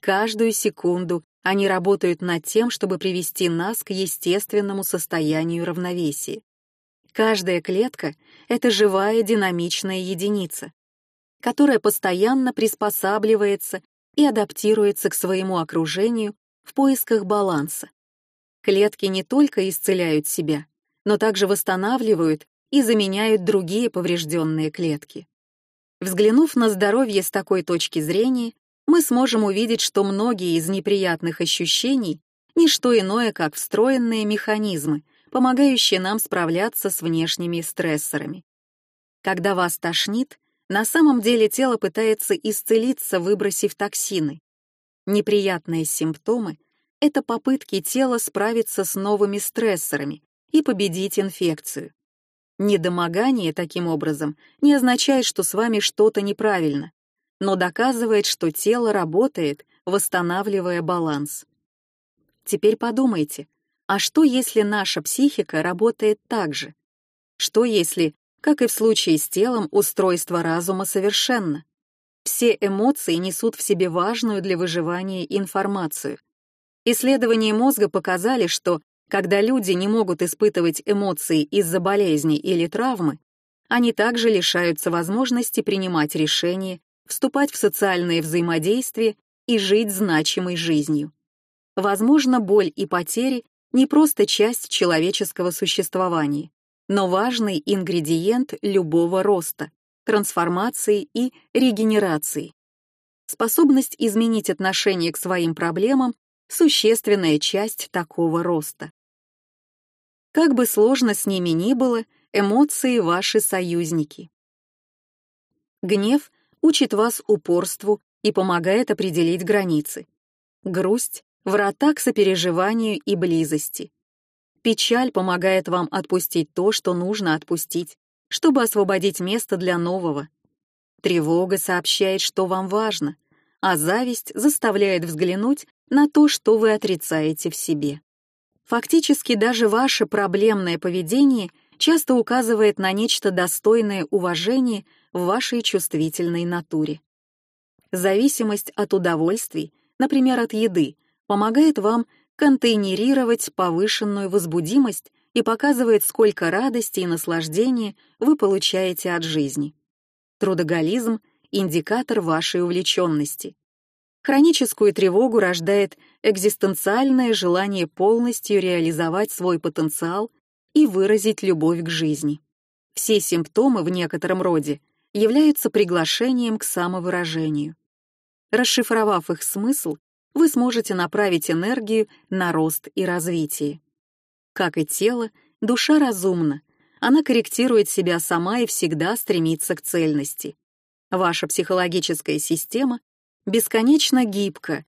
Каждую секунду они работают над тем, чтобы привести нас к естественному состоянию равновесия. Каждая клетка — это живая динамичная единица, которая постоянно приспосабливается и адаптируется к своему окружению в поисках баланса. Клетки не только исцеляют себя, но также восстанавливают и заменяют другие поврежденные клетки. Взглянув на здоровье с такой точки зрения, мы сможем увидеть, что многие из неприятных ощущений — ничто иное, как встроенные механизмы, помогающее нам справляться с внешними стрессорами. Когда вас тошнит, на самом деле тело пытается исцелиться, выбросив токсины. Неприятные симптомы — это попытки тела справиться с новыми стрессорами и победить инфекцию. Недомогание, таким образом, не означает, что с вами что-то неправильно, но доказывает, что тело работает, восстанавливая баланс. Теперь подумайте, а что если наша психика работает так же? Что если, как и в случае с телом, устройство разума совершенно? Все эмоции несут в себе важную для выживания информацию. Исследования мозга показали, что когда люди не могут испытывать эмоции из-за болезни или травмы, они также лишаются возможности принимать решения, вступать в социальные взаимодействия и жить значимой жизнью. Возможно, боль и потери не просто часть человеческого существования, но важный ингредиент любого роста, трансформации и регенерации. Способность изменить отношение к своим проблемам — существенная часть такого роста. Как бы сложно с ними ни было, эмоции — ваши союзники. Гнев учит вас упорству и помогает определить границы. Грусть — врата к сопереживанию и близости. Печаль помогает вам отпустить то, что нужно отпустить, чтобы освободить место для нового. Тревога сообщает, что вам важно, а зависть заставляет взглянуть на то, что вы отрицаете в себе. Фактически даже ваше проблемное поведение часто указывает на нечто достойное уважения в вашей чувствительной натуре. Зависимость от удовольствий, например, от еды, помогает вам контейнерировать повышенную возбудимость и показывает, сколько радости и наслаждения вы получаете от жизни. Трудоголизм — индикатор вашей увлеченности. Хроническую тревогу рождает экзистенциальное желание полностью реализовать свой потенциал и выразить любовь к жизни. Все симптомы в некотором роде являются приглашением к самовыражению. Расшифровав их смысл, вы сможете направить энергию на рост и развитие. Как и тело, душа разумна, она корректирует себя сама и всегда стремится к цельности. Ваша психологическая система бесконечно гибко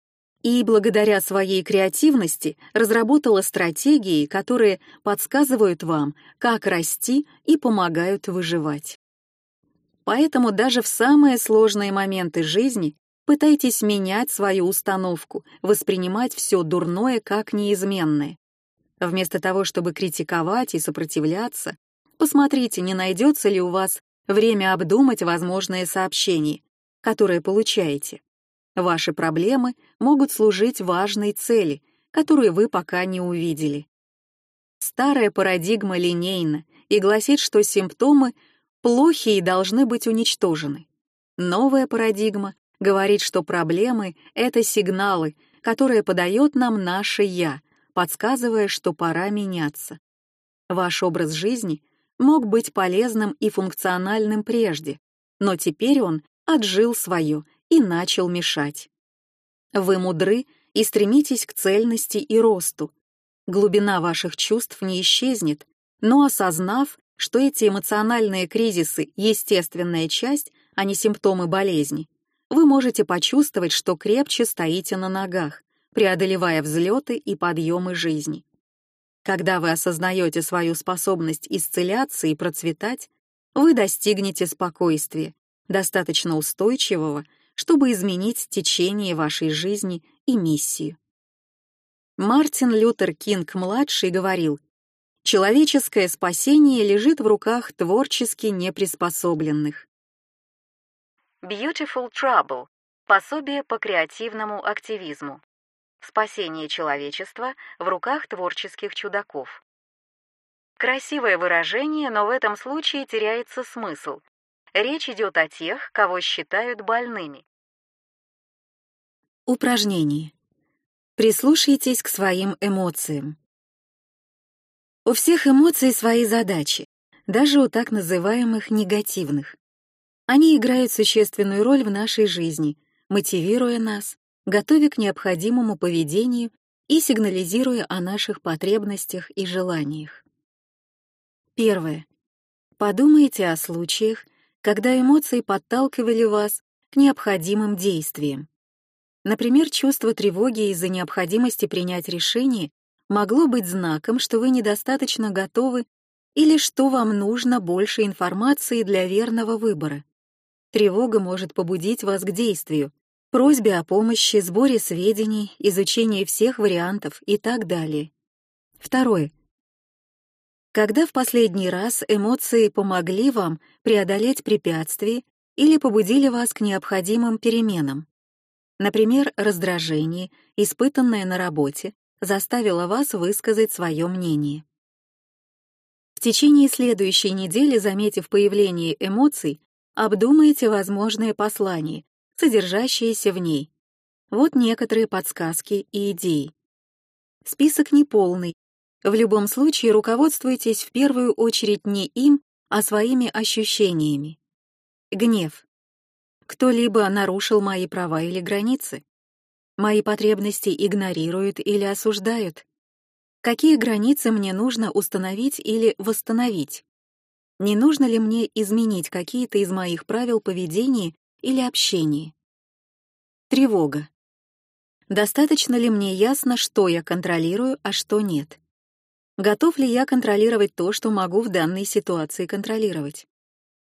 и благодаря своей креативности разработала стратегии, которые подсказывают вам, как расти и помогают выживать. Поэтому даже в самые сложные моменты жизни пытайтесь менять свою установку, воспринимать все дурное как неизменное. Вместо того, чтобы критиковать и сопротивляться, посмотрите, не найдется ли у вас время обдумать возможные сообщения, которые получаете. Ваши проблемы могут служить важной цели, которую вы пока не увидели. Старая парадигма линейна и гласит, что симптомы плохи и должны быть уничтожены. Новая парадигма говорит, что проблемы — это сигналы, которые подает нам наше «я», подсказывая, что пора меняться. Ваш образ жизни мог быть полезным и функциональным прежде, но теперь он отжил свое и начал мешать. Вы мудры и стремитесь к цельности и росту. Глубина ваших чувств не исчезнет, но осознав, что эти эмоциональные кризисы — естественная часть, а не симптомы болезни, вы можете почувствовать, что крепче стоите на ногах, преодолевая взлеты и подъемы жизни. Когда вы осознаете свою способность исцеляться и процветать, вы достигнете спокойствия, достаточно устойчивого, чтобы изменить течение вашей жизни и миссию. Мартин Лютер Кинг-младший говорил, «Человеческое спасение лежит в руках творчески неприспособленных». Beautiful Trouble — пособие по креативному активизму. Спасение человечества в руках творческих чудаков. Красивое выражение, но в этом случае теряется смысл. Речь идет о тех, кого считают больными. Упражнение. Прислушайтесь к своим эмоциям. У всех эмоций свои задачи, даже у так называемых негативных. Они играют существенную роль в нашей жизни, мотивируя нас, готовя к необходимому поведению и сигнализируя о наших потребностях и желаниях. Первое. Подумайте о случаях, когда эмоции подталкивали вас к необходимым действиям. Например, чувство тревоги из-за необходимости принять решение могло быть знаком, что вы недостаточно готовы или что вам нужно больше информации для верного выбора. Тревога может побудить вас к действию, просьбе о помощи, сборе сведений, изучении всех вариантов и так далее. Второе. Когда в последний раз эмоции помогли вам преодолеть препятствия или побудили вас к необходимым переменам? Например, раздражение, испытанное на работе, заставило вас высказать свое мнение. В течение следующей недели, заметив появление эмоций, обдумайте возможные послания, содержащиеся в ней. Вот некоторые подсказки и идеи. Список неполный. В любом случае руководствуйтесь в первую очередь не им, а своими ощущениями. Гнев. Кто-либо нарушил мои права или границы? Мои потребности игнорируют или осуждают? Какие границы мне нужно установить или восстановить? Не нужно ли мне изменить какие-то из моих правил поведения или общения? Тревога. Достаточно ли мне ясно, что я контролирую, а что нет? Готов ли я контролировать то, что могу в данной ситуации контролировать?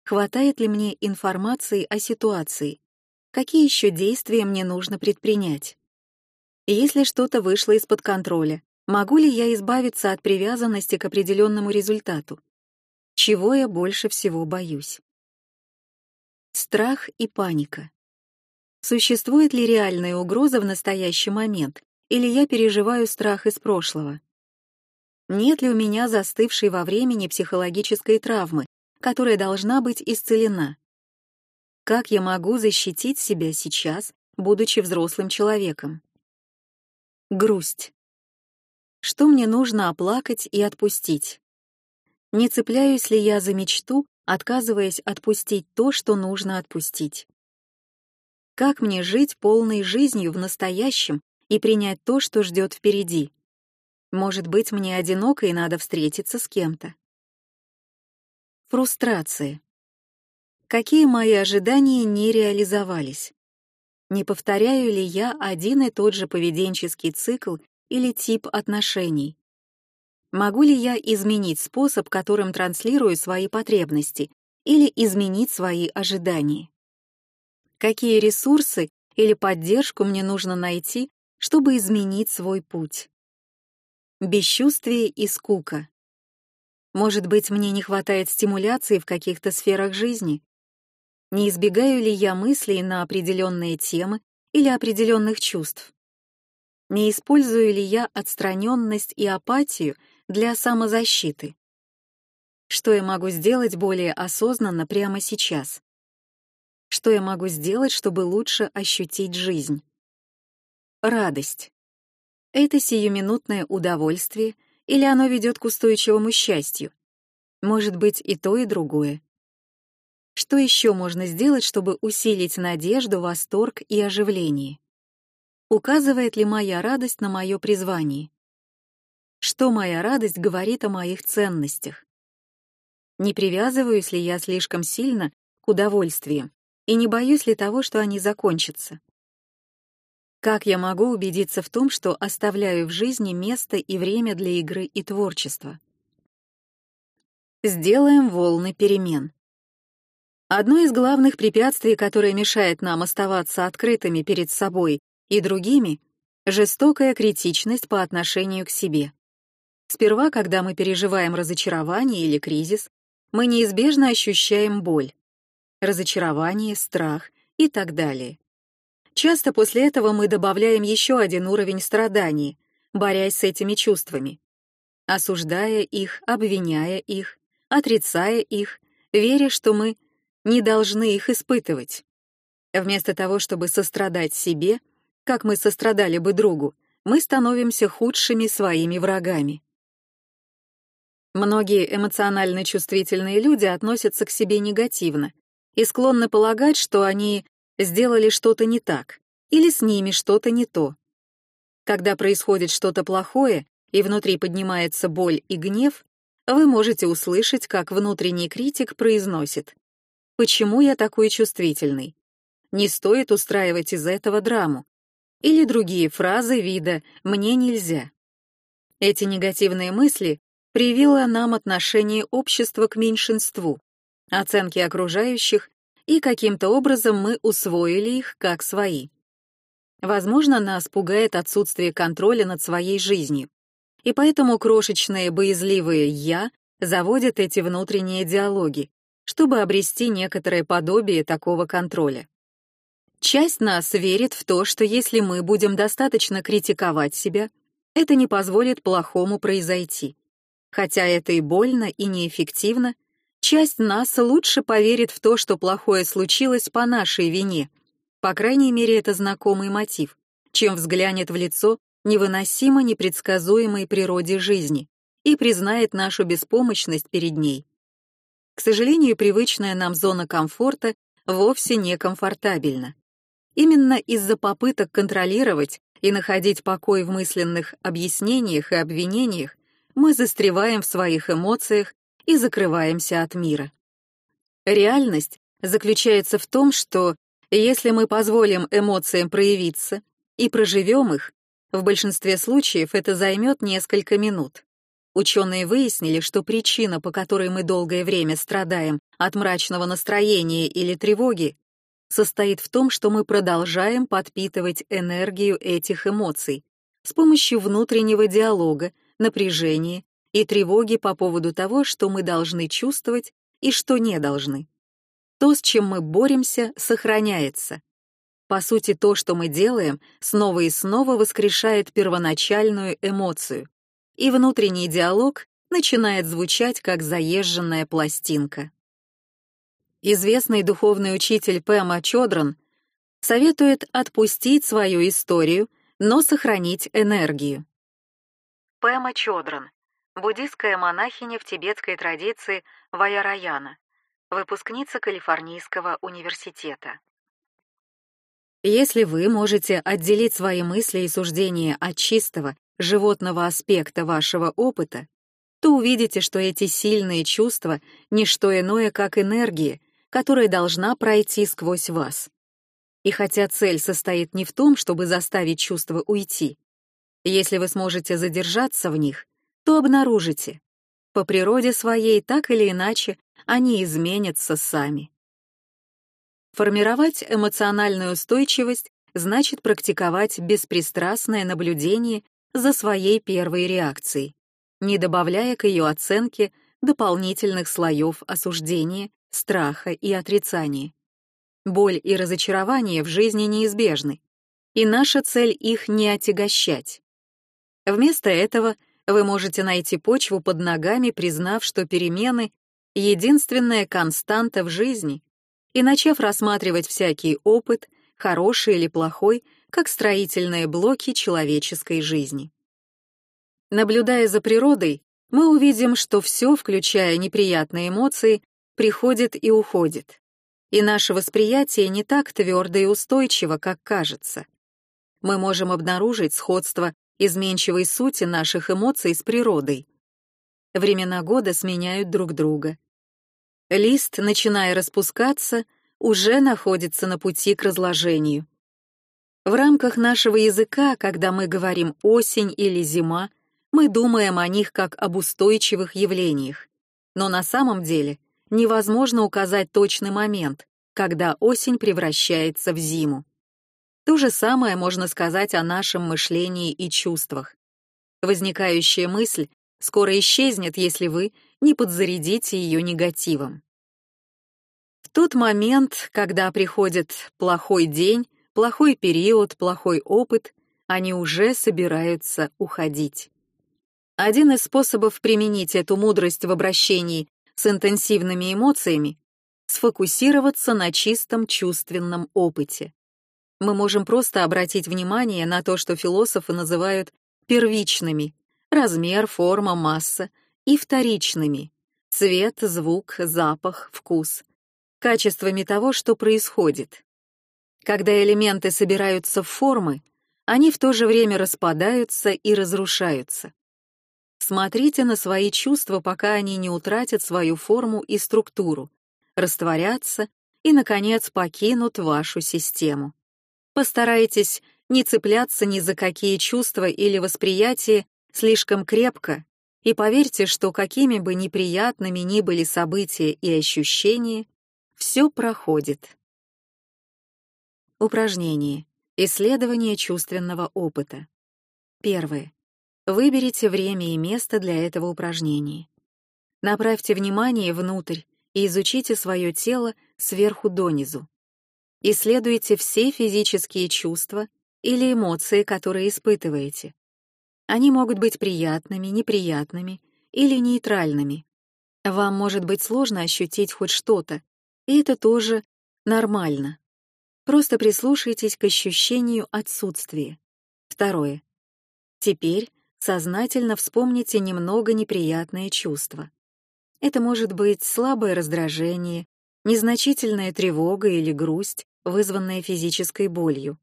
Хватает ли мне информации о ситуации? Какие еще действия мне нужно предпринять? если что-то вышло из-под контроля, могу ли я избавиться от привязанности к определенному результату? Чего я больше всего боюсь? Страх и паника. Существует ли реальная угроза в настоящий момент, или я переживаю страх из прошлого? Нет ли у меня застывшей во времени психологической травмы, которая должна быть исцелена. Как я могу защитить себя сейчас, будучи взрослым человеком? Грусть. Что мне нужно оплакать и отпустить? Не цепляюсь ли я за мечту, отказываясь отпустить то, что нужно отпустить? Как мне жить полной жизнью в настоящем и принять то, что ждет впереди? Может быть, мне одиноко и надо встретиться с кем-то. Фрустрации. Какие мои ожидания не реализовались? Не повторяю ли я один и тот же поведенческий цикл или тип отношений? Могу ли я изменить способ, которым транслирую свои потребности, или изменить свои ожидания? Какие ресурсы или поддержку мне нужно найти, чтобы изменить свой путь? Бесчувствие и скука. Может быть, мне не хватает стимуляции в каких-то сферах жизни? Не избегаю ли я мыслей на определенные темы или определенных чувств? Не использую ли я отстраненность и апатию для самозащиты? Что я могу сделать более осознанно прямо сейчас? Что я могу сделать, чтобы лучше ощутить жизнь? Радость. Это сиюминутное удовольствие или оно ведет к устойчивому счастью? Может быть и то, и другое. Что еще можно сделать, чтобы усилить надежду, восторг и оживление? Указывает ли моя радость на мое призвание? Что моя радость говорит о моих ценностях? Не привязываюсь ли я слишком сильно к удовольствиям и не боюсь ли того, что они закончатся? Как я могу убедиться в том, что оставляю в жизни место и время для игры и творчества? Сделаем волны перемен. Одно из главных препятствий, которое мешает нам оставаться открытыми перед собой и другими — жестокая критичность по отношению к себе. Сперва, когда мы переживаем разочарование или кризис, мы неизбежно ощущаем боль, разочарование, страх и так далее. Часто после этого мы добавляем еще один уровень страданий, борясь с этими чувствами, осуждая их, обвиняя их, отрицая их, веря, что мы не должны их испытывать. Вместо того, чтобы сострадать себе, как мы сострадали бы другу, мы становимся худшими своими врагами. Многие эмоционально чувствительные люди относятся к себе негативно и склонны полагать, что они сделали что-то не так, или с ними что-то не то. Когда происходит что-то плохое, и внутри поднимается боль и гнев, вы можете услышать, как внутренний критик произносит «Почему я такой чувствительный? Не стоит устраивать из этого драму». Или другие фразы вида «мне нельзя». Эти негативные мысли привило нам отношение общества к меньшинству, оценки окружающих, и каким-то образом мы усвоили их как свои. Возможно, нас пугает отсутствие контроля над своей жизнью, и поэтому крошечные боязливые «я» заводят эти внутренние диалоги, чтобы обрести некоторое подобие такого контроля. Часть нас верит в то, что если мы будем достаточно критиковать себя, это не позволит плохому произойти. Хотя это и больно, и неэффективно, часть нас лучше поверит в то, что плохое случилось по нашей вине. По крайней мере, это знакомый мотив, чем взглянет в лицо невыносимо непредсказуемой природе жизни и признает нашу беспомощность перед ней. К сожалению, привычная нам зона комфорта вовсе не комфортабельна. Именно из-за попыток контролировать и находить покой в мысленных объяснениях и обвинениях мы застреваем в своих эмоциях и закрываемся от мира. Реальность заключается в том, что если мы позволим эмоциям проявиться и проживем их, в большинстве случаев это займет несколько минут. Ученые выяснили, что причина, по которой мы долгое время страдаем от мрачного настроения или тревоги, состоит в том, что мы продолжаем подпитывать энергию этих эмоций с помощью внутреннего диалога, напряжения и тревоги по поводу того, что мы должны чувствовать и что не должны. То, с чем мы боремся, сохраняется. По сути, то, что мы делаем, снова и снова воскрешает первоначальную эмоцию, и внутренний диалог начинает звучать как заезженная пластинка. Известный духовный учитель Пэма Чодран советует отпустить свою историю, но сохранить энергию. Пэма Чодран, буддистская монахиня в тибетской традиции Ваяраяна, выпускница Калифорнийского университета. Если вы можете отделить свои мысли и суждения от чистого, животного аспекта вашего опыта, то увидите, что эти сильные чувства — не что иное, как энергия, которая должна пройти сквозь вас. И хотя цель состоит не в том, чтобы заставить чувства уйти, если вы сможете задержаться в них, то обнаружите, по природе своей так или иначе они изменятся сами. Формировать эмоциональную устойчивость значит практиковать беспристрастное наблюдение за своей первой реакцией, не добавляя к ее оценке дополнительных слоев осуждения, страха и отрицания. Боль и разочарование в жизни неизбежны, и наша цель их не отягощать. Вместо этого вы можете найти почву под ногами, признав, что перемены — единственная константа в жизни, и начав рассматривать всякий опыт, хороший или плохой, как строительные блоки человеческой жизни. Наблюдая за природой, мы увидим, что все, включая неприятные эмоции, приходит и уходит. И наше восприятие не так твердо и устойчиво, как кажется. Мы можем обнаружить сходство изменчивой сути наших эмоций с природой. Времена года сменяют друг друга. Лист, начиная распускаться, уже находится на пути к разложению. В рамках нашего языка, когда мы говорим «осень» или «зима», мы думаем о них как об устойчивых явлениях. Но на самом деле невозможно указать точный момент, когда осень превращается в зиму. То же самое можно сказать о нашем мышлении и чувствах. Возникающая мысль скоро исчезнет, если вы не подзарядите ее негативом. В тот момент, когда приходит плохой день, плохой период, плохой опыт, они уже собираются уходить. Один из способов применить эту мудрость в обращении с интенсивными эмоциями — сфокусироваться на чистом чувственном опыте мы можем просто обратить внимание на то, что философы называют первичными — размер, форма, масса, и вторичными — цвет, звук, запах, вкус — качествами того, что происходит. Когда элементы собираются в формы, они в то же время распадаются и разрушаются. Смотрите на свои чувства, пока они не утратят свою форму и структуру, растворятся и, наконец, покинут вашу систему. Постарайтесь не цепляться ни за какие чувства или восприятия слишком крепко, и поверьте, что какими бы неприятными ни были события и ощущения, все проходит. Упражнение. Исследование чувственного опыта. Первое. Выберите время и место для этого упражнения. Направьте внимание внутрь и изучите свое тело сверху донизу. Исследуйте все физические чувства или эмоции, которые испытываете. Они могут быть приятными, неприятными или нейтральными. Вам может быть сложно ощутить хоть что-то, и это тоже нормально. Просто прислушайтесь к ощущению отсутствия. Второе. Теперь сознательно вспомните немного неприятные чувства. Это может быть слабое раздражение, незначительная тревога или грусть, вызванная физической болью.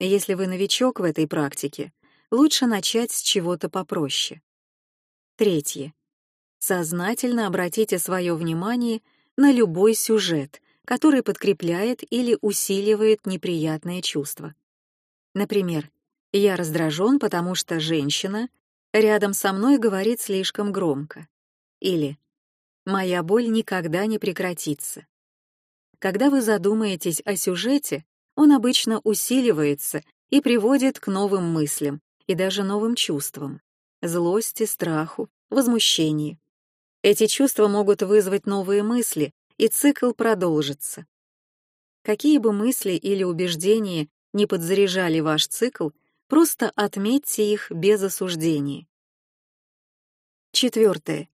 Если вы новичок в этой практике, лучше начать с чего-то попроще. Третье. Сознательно обратите свое внимание на любой сюжет, который подкрепляет или усиливает неприятные чувства. Например, я раздражен, потому что женщина рядом со мной говорит слишком громко. Или «Моя боль никогда не прекратится». Когда вы задумаетесь о сюжете, он обычно усиливается и приводит к новым мыслям и даже новым чувствам — злости, страху, возмущению. Эти чувства могут вызвать новые мысли, и цикл продолжится. Какие бы мысли или убеждения не подзаряжали ваш цикл, Просто отметьте их без осуждения. Четвертое.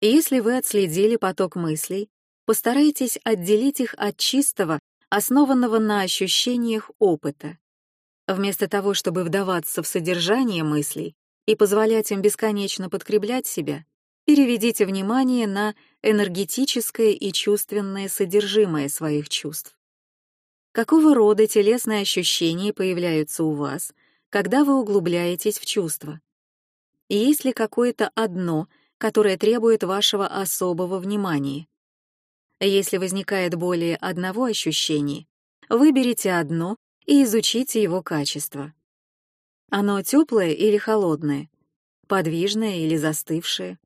Если вы отследили поток мыслей, постарайтесь отделить их от чистого, основанного на ощущениях опыта. Вместо того, чтобы вдаваться в содержание мыслей и позволять им бесконечно подкреплять себя, переведите внимание на энергетическое и чувственное содержимое своих чувств. Какого рода телесные ощущения появляются у вас, когда вы углубляетесь в чувства. Есть ли какое-то одно, которое требует вашего особого внимания? Если возникает более одного ощущения, выберите одно и изучите его качество. Оно теплое или холодное, подвижное или застывшее?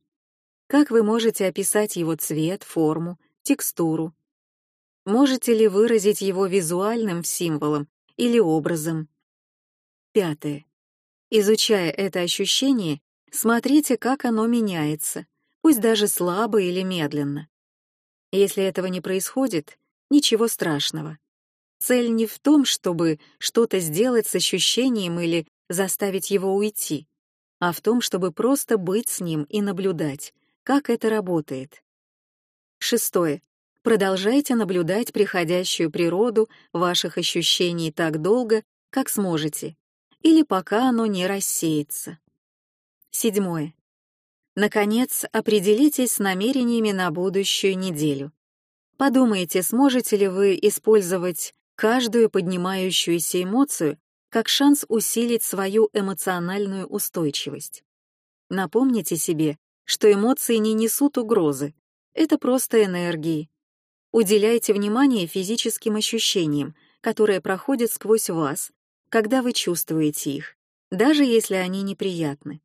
Как вы можете описать его цвет, форму, текстуру? Можете ли выразить его визуальным символом или образом? Пятое. Изучая это ощущение, смотрите, как оно меняется, пусть даже слабо или медленно. Если этого не происходит, ничего страшного. Цель не в том, чтобы что-то сделать с ощущением или заставить его уйти, а в том, чтобы просто быть с ним и наблюдать, как это работает. Шестое. Продолжайте наблюдать приходящую природу ваших ощущений так долго, как сможете, или пока оно не рассеется. Седьмое. Наконец, определитесь с намерениями на будущую неделю. Подумайте, сможете ли вы использовать каждую поднимающуюся эмоцию как шанс усилить свою эмоциональную устойчивость. Напомните себе, что эмоции не несут угрозы, это просто энергии. Уделяйте внимание физическим ощущениям, которые проходят сквозь вас когда вы чувствуете их, даже если они неприятны.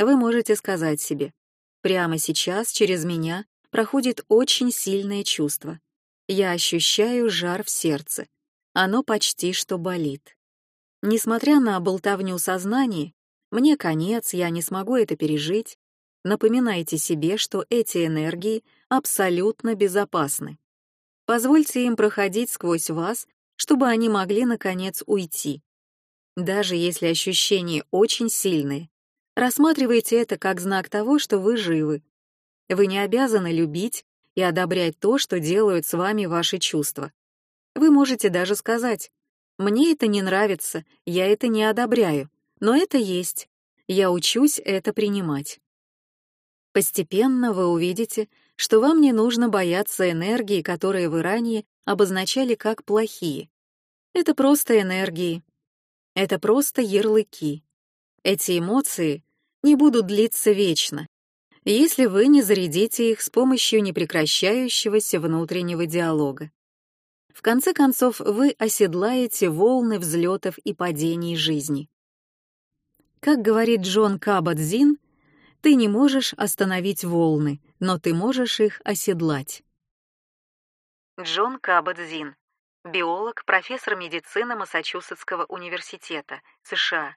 Вы можете сказать себе, прямо сейчас через меня проходит очень сильное чувство. Я ощущаю жар в сердце. Оно почти что болит. Несмотря на болтовню сознания, мне конец, я не смогу это пережить. Напоминайте себе, что эти энергии абсолютно безопасны. Позвольте им проходить сквозь вас, чтобы они могли, наконец, уйти. Даже если ощущения очень сильные, рассматривайте это как знак того, что вы живы. Вы не обязаны любить и одобрять то, что делают с вами ваши чувства. Вы можете даже сказать «Мне это не нравится, я это не одобряю, но это есть, я учусь это принимать». Постепенно вы увидите, что вам не нужно бояться энергии, которые вы ранее обозначали как плохие. Это просто энергии, это просто ярлыки. Эти эмоции не будут длиться вечно, если вы не зарядите их с помощью непрекращающегося внутреннего диалога. В конце концов, вы оседлаете волны взлетов и падений жизни. Как говорит Джон Кабадзин, ты не можешь остановить волны, но ты можешь их оседлать. Джон Кабадзин, биолог, профессор медицины Массачусетского университета, США,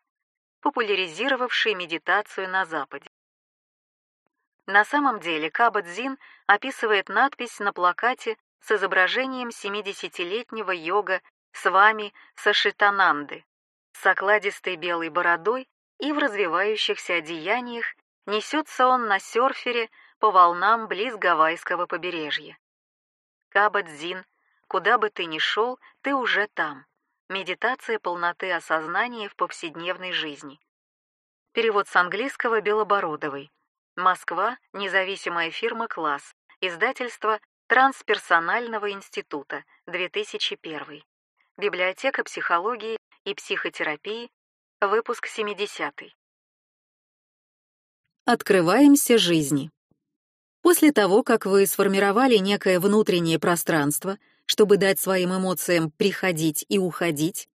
популяризировавший медитацию на Западе. На самом деле Кабадзин описывает надпись на плакате с изображением 70-летнего йога с вами Сашитананды, с окладистой белой бородой и в развивающихся одеяниях несется он на серфере по волнам близ Гавайского побережья. Кабадзин, куда бы ты ни шел, ты уже там. Медитация полноты осознания в повседневной жизни. Перевод с английского Белобородовой. Москва, независимая фирма «Класс», издательство Трансперсонального института, 2001. Библиотека психологии и психотерапии, выпуск 70. Открываемся жизни. После того, как вы сформировали некое внутреннее пространство, чтобы дать своим эмоциям приходить и уходить,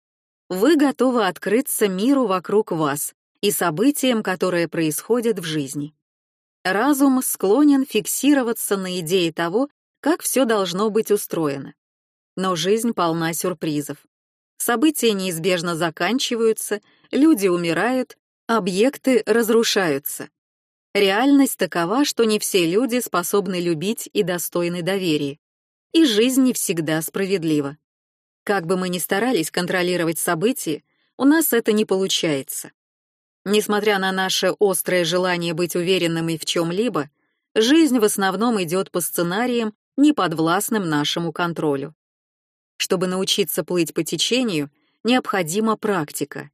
вы готовы открыться миру вокруг вас и событиям, которые происходят в жизни. Разум склонен фиксироваться на идее того, как все должно быть устроено. Но жизнь полна сюрпризов. События неизбежно заканчиваются, люди умирают, объекты разрушаются. Реальность такова, что не все люди способны любить и достойны доверия. И жизнь не всегда справедлива. Как бы мы ни старались контролировать события, у нас это не получается. Несмотря на наше острое желание быть уверенными в чем-либо, жизнь в основном идет по сценариям, неподвластным нашему контролю. Чтобы научиться плыть по течению, необходима практика.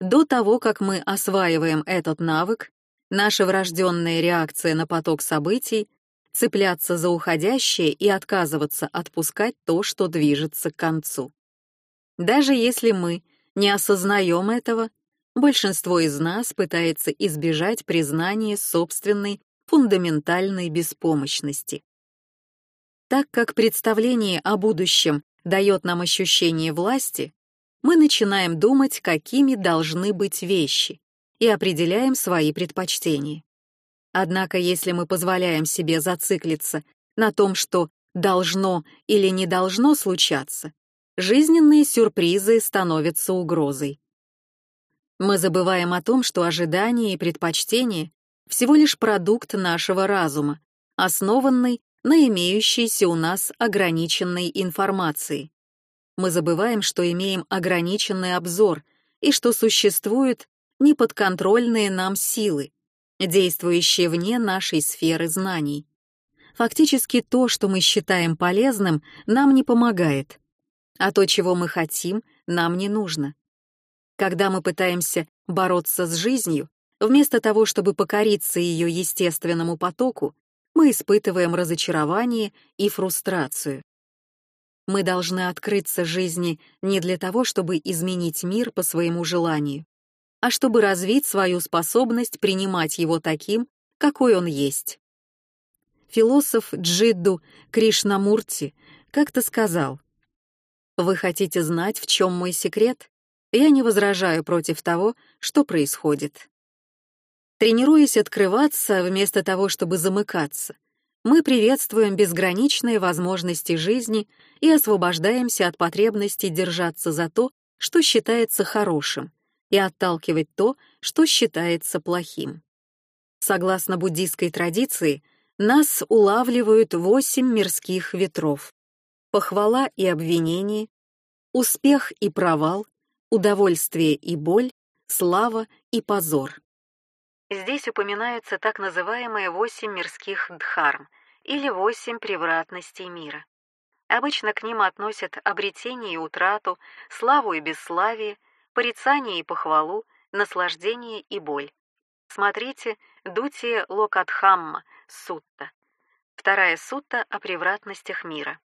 До того, как мы осваиваем этот навык, наша врожденная реакция на поток событий — цепляться за уходящее и отказываться отпускать то, что движется к концу. Даже если мы не осознаем этого, большинство из нас пытается избежать признания собственной фундаментальной беспомощности. Так как представление о будущем дает нам ощущение власти, мы начинаем думать, какими должны быть вещи, и определяем свои предпочтения. Однако, если мы позволяем себе зациклиться на том, что должно или не должно случаться, жизненные сюрпризы становятся угрозой. Мы забываем о том, что ожидания и предпочтения — всего лишь продукт нашего разума, основанный на имеющейся у нас ограниченной информации. Мы забываем, что имеем ограниченный обзор и что существуют неподконтрольные нам силы, действующие вне нашей сферы знаний. Фактически то, что мы считаем полезным, нам не помогает, а то, чего мы хотим, нам не нужно. Когда мы пытаемся бороться с жизнью, вместо того, чтобы покориться ее естественному потоку, мы испытываем разочарование и фрустрацию. Мы должны открыться жизни не для того, чтобы изменить мир по своему желанию, а чтобы развить свою способность принимать его таким, какой он есть. Философ Джидду Кришнамурти как-то сказал, «Вы хотите знать, в чем мой секрет? Я не возражаю против того, что происходит. Тренируясь открываться вместо того, чтобы замыкаться, мы приветствуем безграничные возможности жизни и освобождаемся от потребности держаться за то, что считается хорошим, и отталкивать то, что считается плохим. Согласно буддийской традиции, нас улавливают восемь мирских ветров. Похвала и обвинение, успех и провал, удовольствие и боль, слава и позор. Здесь упоминаются так называемые восемь мирских дхарм или восемь превратностей мира. Обычно к ним относят обретение и утрату, славу и бесславие, порицание и похвалу, наслаждение и боль. Смотрите Дутия Локатхамма, Сутта. Вторая сутта о превратностях мира.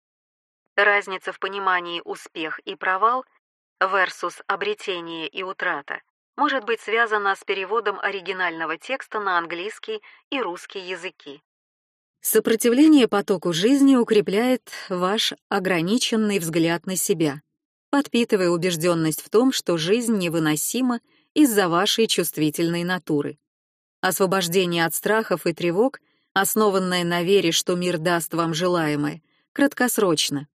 Разница в понимании успех и провал — versus обретение и утрата может быть связано с переводом оригинального текста на английский и русский языки. Сопротивление потоку жизни укрепляет ваш ограниченный взгляд на себя, подпитывая убежденность в том, что жизнь невыносима из-за вашей чувствительной натуры. Освобождение от страхов и тревог, основанное на вере, что мир даст вам желаемое, краткосрочно.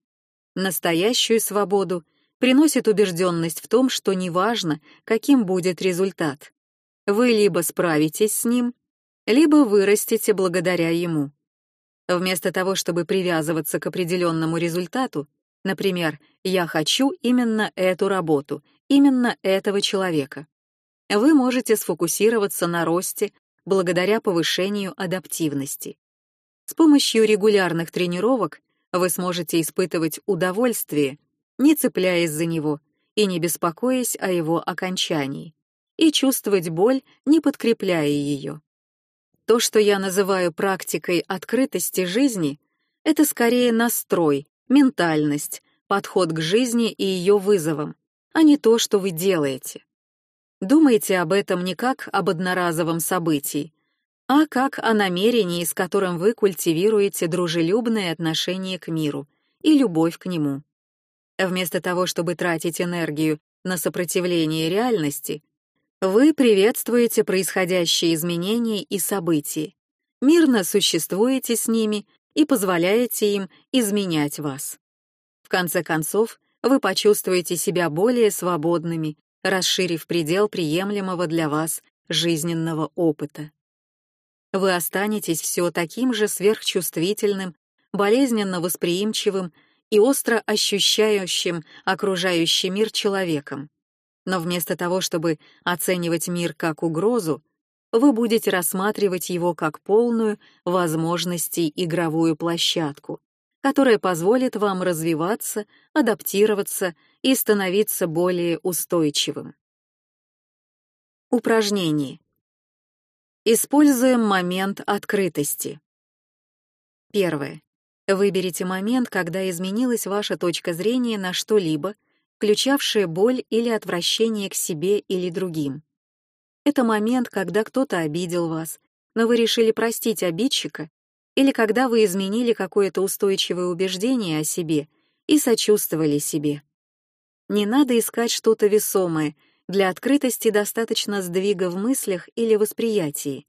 Настоящую свободу приносит убежденность в том, что неважно, каким будет результат. Вы либо справитесь с ним, либо вырастете благодаря ему. Вместо того, чтобы привязываться к определенному результату, например, «я хочу именно эту работу, именно этого человека», вы можете сфокусироваться на росте благодаря повышению адаптивности. С помощью регулярных тренировок вы сможете испытывать удовольствие, не цепляясь за него и не беспокоясь о его окончании, и чувствовать боль, не подкрепляя ее. То, что я называю практикой открытости жизни, это скорее настрой, ментальность, подход к жизни и ее вызовам, а не то, что вы делаете. Думайте об этом не как об одноразовом событии, а как о намерении, с которым вы культивируете дружелюбное отношение к миру и любовь к нему. Вместо того, чтобы тратить энергию на сопротивление реальности, вы приветствуете происходящие изменения и события, мирно существуете с ними и позволяете им изменять вас. В конце концов, вы почувствуете себя более свободными, расширив предел приемлемого для вас жизненного опыта. Вы останетесь все таким же сверхчувствительным, болезненно восприимчивым и остро ощущающим окружающий мир человеком, но вместо того, чтобы оценивать мир как угрозу, вы будете рассматривать его как полную возможностей игровую площадку, которая позволит вам развиваться, адаптироваться и становиться более устойчивым. Упражнение. Используем момент открытости. Первое. Выберите момент, когда изменилась ваша точка зрения на что-либо, включавшее боль или отвращение к себе или другим. Это момент, когда кто-то обидел вас, но вы решили простить обидчика, или когда вы изменили какое-то устойчивое убеждение о себе и сочувствовали себе. Не надо искать что-то весомое, для открытости достаточно сдвига в мыслях или восприятии.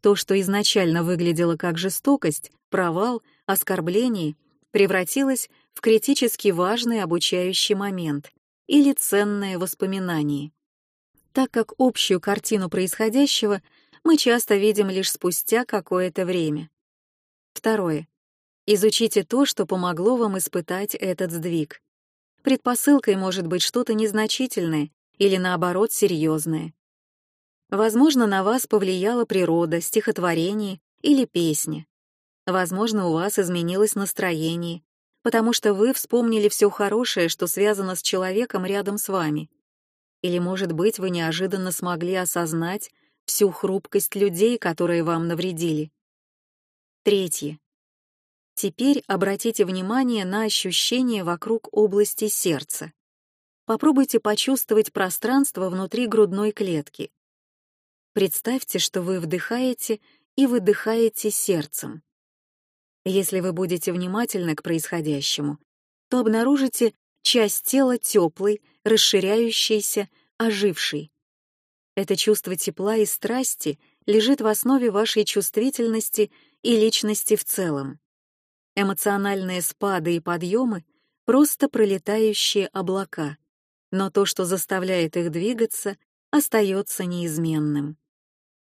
То, что изначально выглядело как жестокость, провал, оскорбление, превратилось в критически важный обучающий момент или ценное воспоминание. Так как общую картину происходящего мы часто видим лишь спустя какое-то время. Второе. Изучите то, что помогло вам испытать этот сдвиг. Предпосылкой может быть что-то незначительное или, наоборот, серьезное. Возможно, на вас повлияла природа, стихотворение или песня. Возможно, у вас изменилось настроение, потому что вы вспомнили все хорошее, что связано с человеком рядом с вами. Или, может быть, вы неожиданно смогли осознать всю хрупкость людей, которые вам навредили. Третье. Теперь обратите внимание на ощущения вокруг области сердца. Попробуйте почувствовать пространство внутри грудной клетки. Представьте, что вы вдыхаете и выдыхаете сердцем. Если вы будете внимательны к происходящему, то обнаружите часть тела теплой, расширяющейся, ожившей. Это чувство тепла и страсти лежит в основе вашей чувствительности и личности в целом. Эмоциональные спады и подъемы — просто пролетающие облака, но то, что заставляет их двигаться, остается неизменным.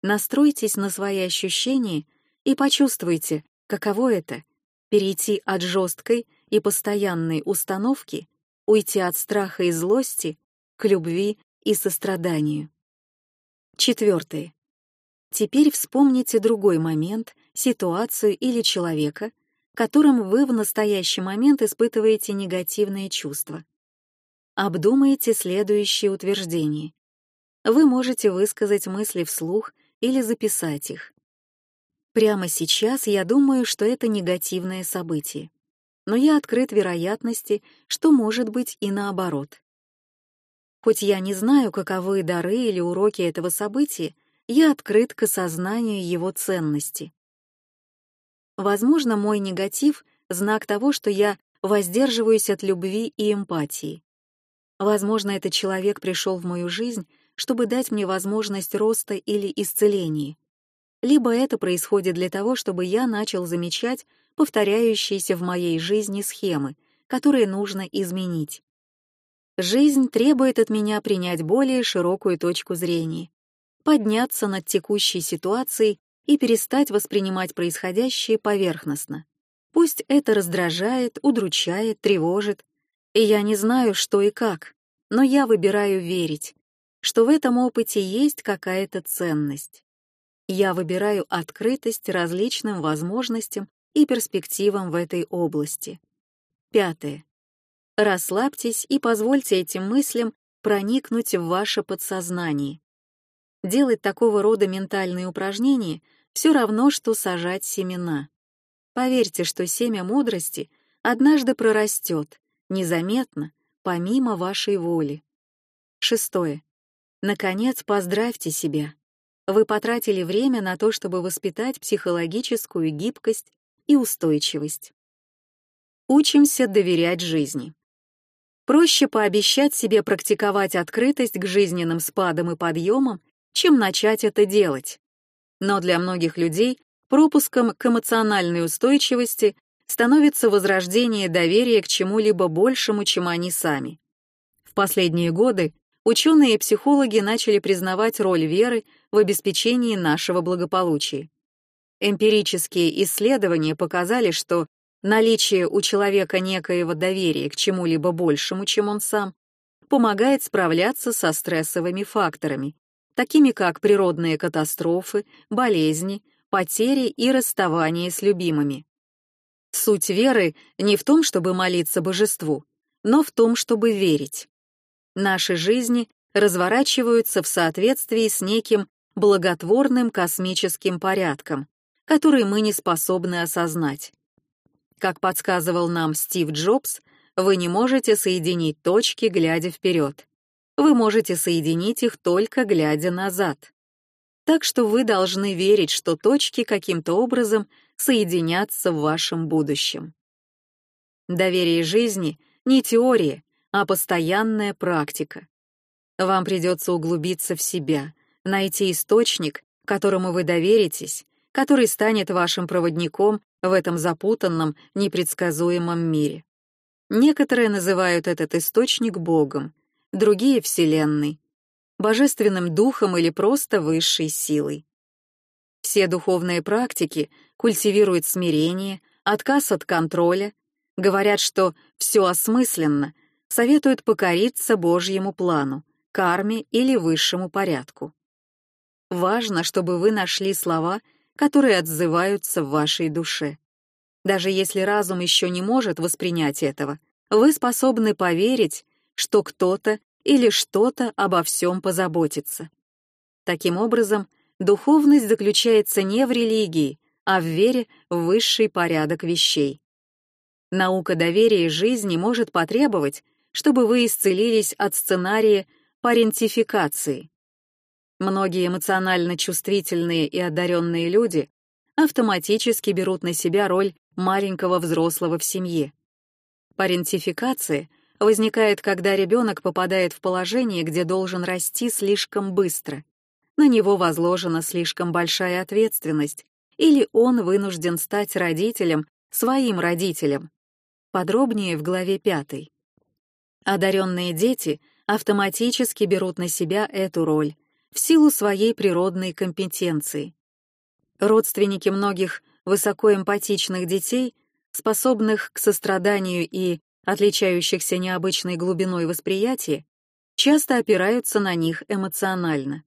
Настройтесь на свои ощущения и почувствуйте, Каково это — перейти от жесткой и постоянной установки, уйти от страха и злости к любви и состраданию? Четвертое. Теперь вспомните другой момент, ситуацию или человека, которым вы в настоящий момент испытываете негативные чувства. Обдумайте следующие утверждения. Вы можете высказать мысли вслух или записать их. Прямо сейчас я думаю, что это негативное событие. Но я открыт вероятности, что может быть и наоборот. Хоть я не знаю, каковы дары или уроки этого события, я открыт к осознанию его ценности. Возможно, мой негатив — знак того, что я воздерживаюсь от любви и эмпатии. Возможно, этот человек пришел в мою жизнь, чтобы дать мне возможность роста или исцеления. Либо это происходит для того, чтобы я начал замечать повторяющиеся в моей жизни схемы, которые нужно изменить. Жизнь требует от меня принять более широкую точку зрения, подняться над текущей ситуацией и перестать воспринимать происходящее поверхностно. Пусть это раздражает, удручает, тревожит, и я не знаю, что и как, но я выбираю верить, что в этом опыте есть какая-то ценность. Я выбираю открытость различным возможностям и перспективам в этой области. Пятое. Расслабьтесь и позвольте этим мыслям проникнуть в ваше подсознание. Делать такого рода ментальные упражнения все равно, что сажать семена. Поверьте, что семя мудрости однажды прорастет, незаметно, помимо вашей воли. Шестое. Наконец, поздравьте себя. Вы потратили время на то, чтобы воспитать психологическую гибкость и устойчивость. Учимся доверять жизни. Проще пообещать себе практиковать открытость к жизненным спадам и подъемам, чем начать это делать. Но для многих людей пропуском к эмоциональной устойчивости становится возрождение доверия к чему-либо большему, чем они сами. В последние годы ученые и психологи начали признавать роль веры в обеспечении нашего благополучия. Эмпирические исследования показали, что наличие у человека некоего доверия к чему-либо большему, чем он сам, помогает справляться со стрессовыми факторами, такими как природные катастрофы, болезни, потери и расставание с любимыми. Суть веры не в том, чтобы молиться божеству, но в том, чтобы верить. Наши жизни разворачиваются в соответствии с неким благотворным космическим порядком, который мы не способны осознать. Как подсказывал нам Стив Джобс, вы не можете соединить точки, глядя вперед. Вы можете соединить их только глядя назад. Так что вы должны верить, что точки каким-то образом соединятся в вашем будущем. Доверие жизни — не теория, а постоянная практика. Вам придется углубиться в себя, найти источник, которому вы доверитесь, который станет вашим проводником в этом запутанном, непредсказуемом мире. Некоторые называют этот источник Богом, другие — Вселенной, божественным духом или просто высшей силой. Все духовные практики культивируют смирение, отказ от контроля, говорят, что все осмысленно, советуют покориться Божьему плану, карме или высшему порядку. Важно, чтобы вы нашли слова, которые отзываются в вашей душе. Даже если разум еще не может воспринять этого, вы способны поверить, что кто-то или что-то обо всем позаботится. Таким образом, духовность заключается не в религии, а в вере в высший порядок вещей. Наука доверия жизни может потребовать, чтобы вы исцелились от сценария парентификации. Многие эмоционально чувствительные и одаренные люди автоматически берут на себя роль маленького взрослого в семье. Парентификация возникает, когда ребенок попадает в положение, где должен расти слишком быстро. На него возложена слишком большая ответственность, или он вынужден стать родителем, своим родителем. Подробнее в главе 5. Одаренные дети автоматически берут на себя эту роль в силу своей природной компетенции. Родственники многих высокоэмпатичных детей, способных к состраданию и отличающихся необычной глубиной восприятия, часто опираются на них эмоционально.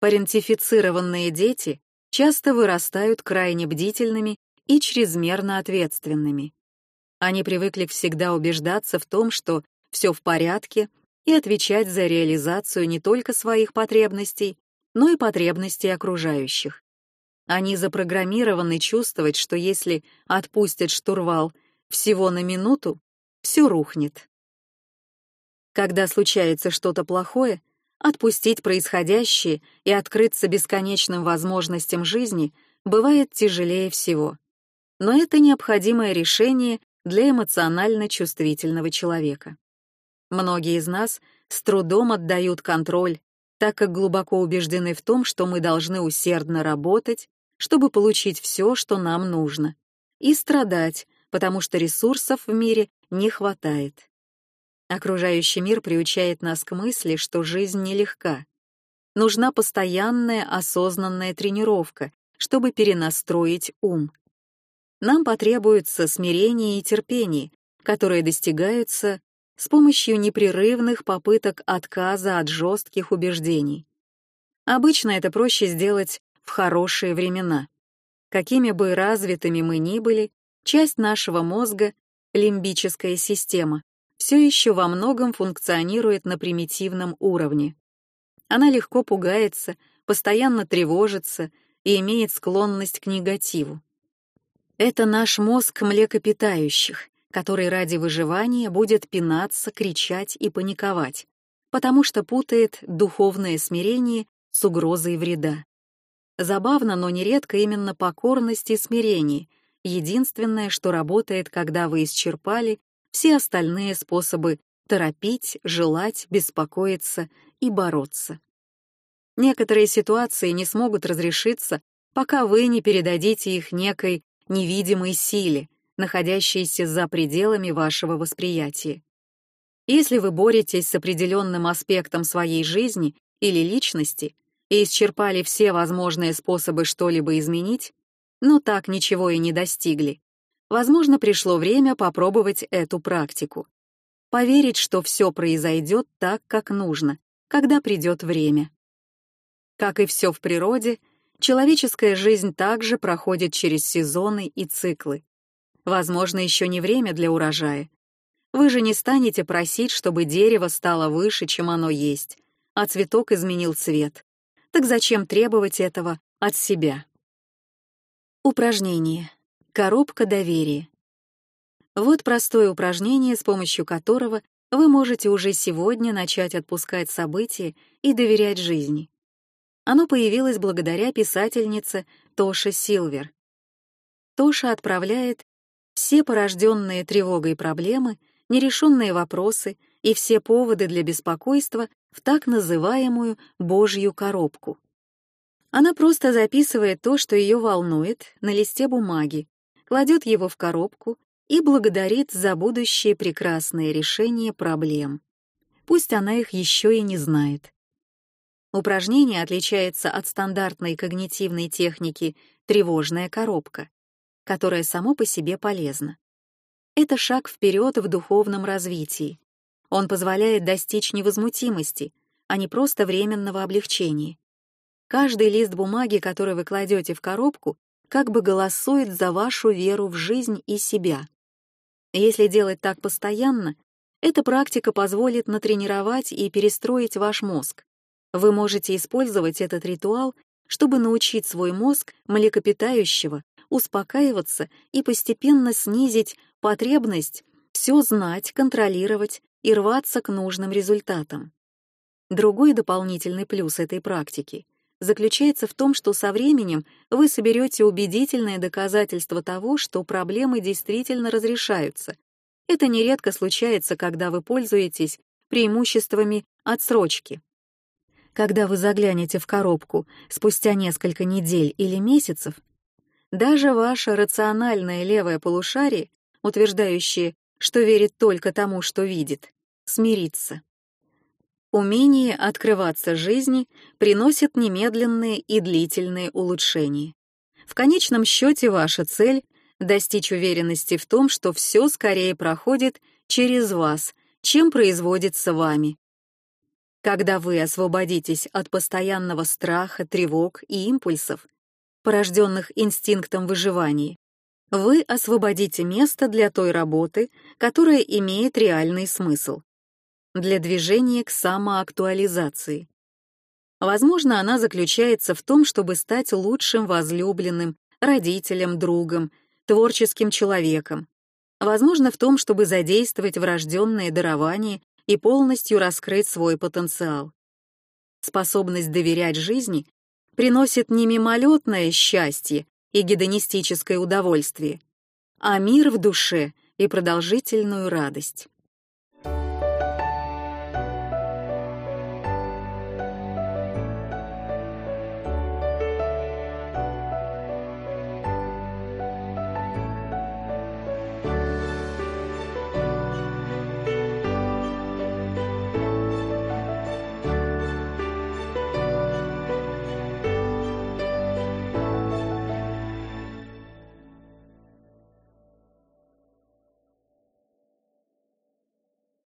Парентифицированные дети часто вырастают крайне бдительными и чрезмерно ответственными. Они привыкли всегда убеждаться в том, что все в порядке, и отвечать за реализацию не только своих потребностей, но и потребностей окружающих. Они запрограммированы чувствовать, что если отпустят штурвал всего на минуту, все рухнет. Когда случается что-то плохое, отпустить происходящее и открыться бесконечным возможностям жизни бывает тяжелее всего. Но это необходимое решение для эмоционально чувствительного человека. Многие из нас с трудом отдают контроль, так как глубоко убеждены в том, что мы должны усердно работать, чтобы получить все, что нам нужно, и страдать, потому что ресурсов в мире не хватает. Окружающий мир приучает нас к мысли, что жизнь нелегка. Нужна постоянная осознанная тренировка, чтобы перенастроить ум. Нам потребуется смирение и терпение, которые достигаются с помощью непрерывных попыток отказа от жестких убеждений. Обычно это проще сделать в хорошие времена. Какими бы развитыми мы ни были, часть нашего мозга, лимбическая система, все еще во многом функционирует на примитивном уровне. Она легко пугается, постоянно тревожится и имеет склонность к негативу. Это наш мозг млекопитающих, который ради выживания будет пинаться, кричать и паниковать, потому что путает духовное смирение с угрозой вреда. Забавно, но нередко именно покорность и смирение — единственное, что работает, когда вы исчерпали все остальные способы торопить, желать, беспокоиться и бороться. Некоторые ситуации не смогут разрешиться, пока вы не передадите их некой невидимой силе, находящейся за пределами вашего восприятия. Если вы боретесь с определенным аспектом своей жизни или личности и исчерпали все возможные способы что-либо изменить, но так ничего и не достигли, возможно, пришло время попробовать эту практику. Поверить, что все произойдет так, как нужно, когда придет время. Как и все в природе, человеческая жизнь также проходит через сезоны и циклы. Возможно, еще не время для урожая. Вы же не станете просить, чтобы дерево стало выше, чем оно есть, а цветок изменил цвет. Так зачем требовать этого от себя? Упражнение. Коробка доверия. Вот простое упражнение, с помощью которого вы можете уже сегодня начать отпускать события и доверять жизни. Оно появилось благодаря писательнице Тоше Силвер. Тоша отправляет все порожденные тревогой проблемы, нерешенные вопросы и все поводы для беспокойства в так называемую «божью коробку». Она просто записывает то, что ее волнует, на листе бумаги, кладет его в коробку и благодарит за будущее прекрасные решения проблем. Пусть она их еще и не знает. Упражнение отличается от стандартной когнитивной техники «тревожная коробка», которая само по себе полезна. Это шаг вперед в духовном развитии. Он позволяет достичь невозмутимости, а не просто временного облегчения. Каждый лист бумаги, который вы кладете в коробку, как бы голосует за вашу веру в жизнь и себя. Если делать так постоянно, эта практика позволит натренировать и перестроить ваш мозг. Вы можете использовать этот ритуал, чтобы научить свой мозг млекопитающего успокаиваться и постепенно снизить потребность все знать, контролировать и рваться к нужным результатам. Другой дополнительный плюс этой практики заключается в том, что со временем вы соберете убедительное доказательство того, что проблемы действительно разрешаются. Это нередко случается, когда вы пользуетесь преимуществами отсрочки. Когда вы заглянете в коробку спустя несколько недель или месяцев, даже ваше рациональное левое полушарие, утверждающее, что верит только тому, что видит, смирится. Умение открываться жизни приносит немедленные и длительные улучшения. В конечном счете ваша цель — достичь уверенности в том, что все скорее проходит через вас, чем производится вами. Когда вы освободитесь от постоянного страха, тревог и импульсов, порожденных инстинктом выживания, вы освободите место для той работы, которая имеет реальный смысл для движения к самоактуализации. Возможно, она заключается в том, чтобы стать лучшим возлюбленным, родителем, другом, творческим человеком. Возможно, в том, чтобы задействовать врожденные дарования и полностью раскрыть свой потенциал. Способность доверять жизни приносит не мимолетное счастье и гедонистическое удовольствие, а мир в душе и продолжительную радость.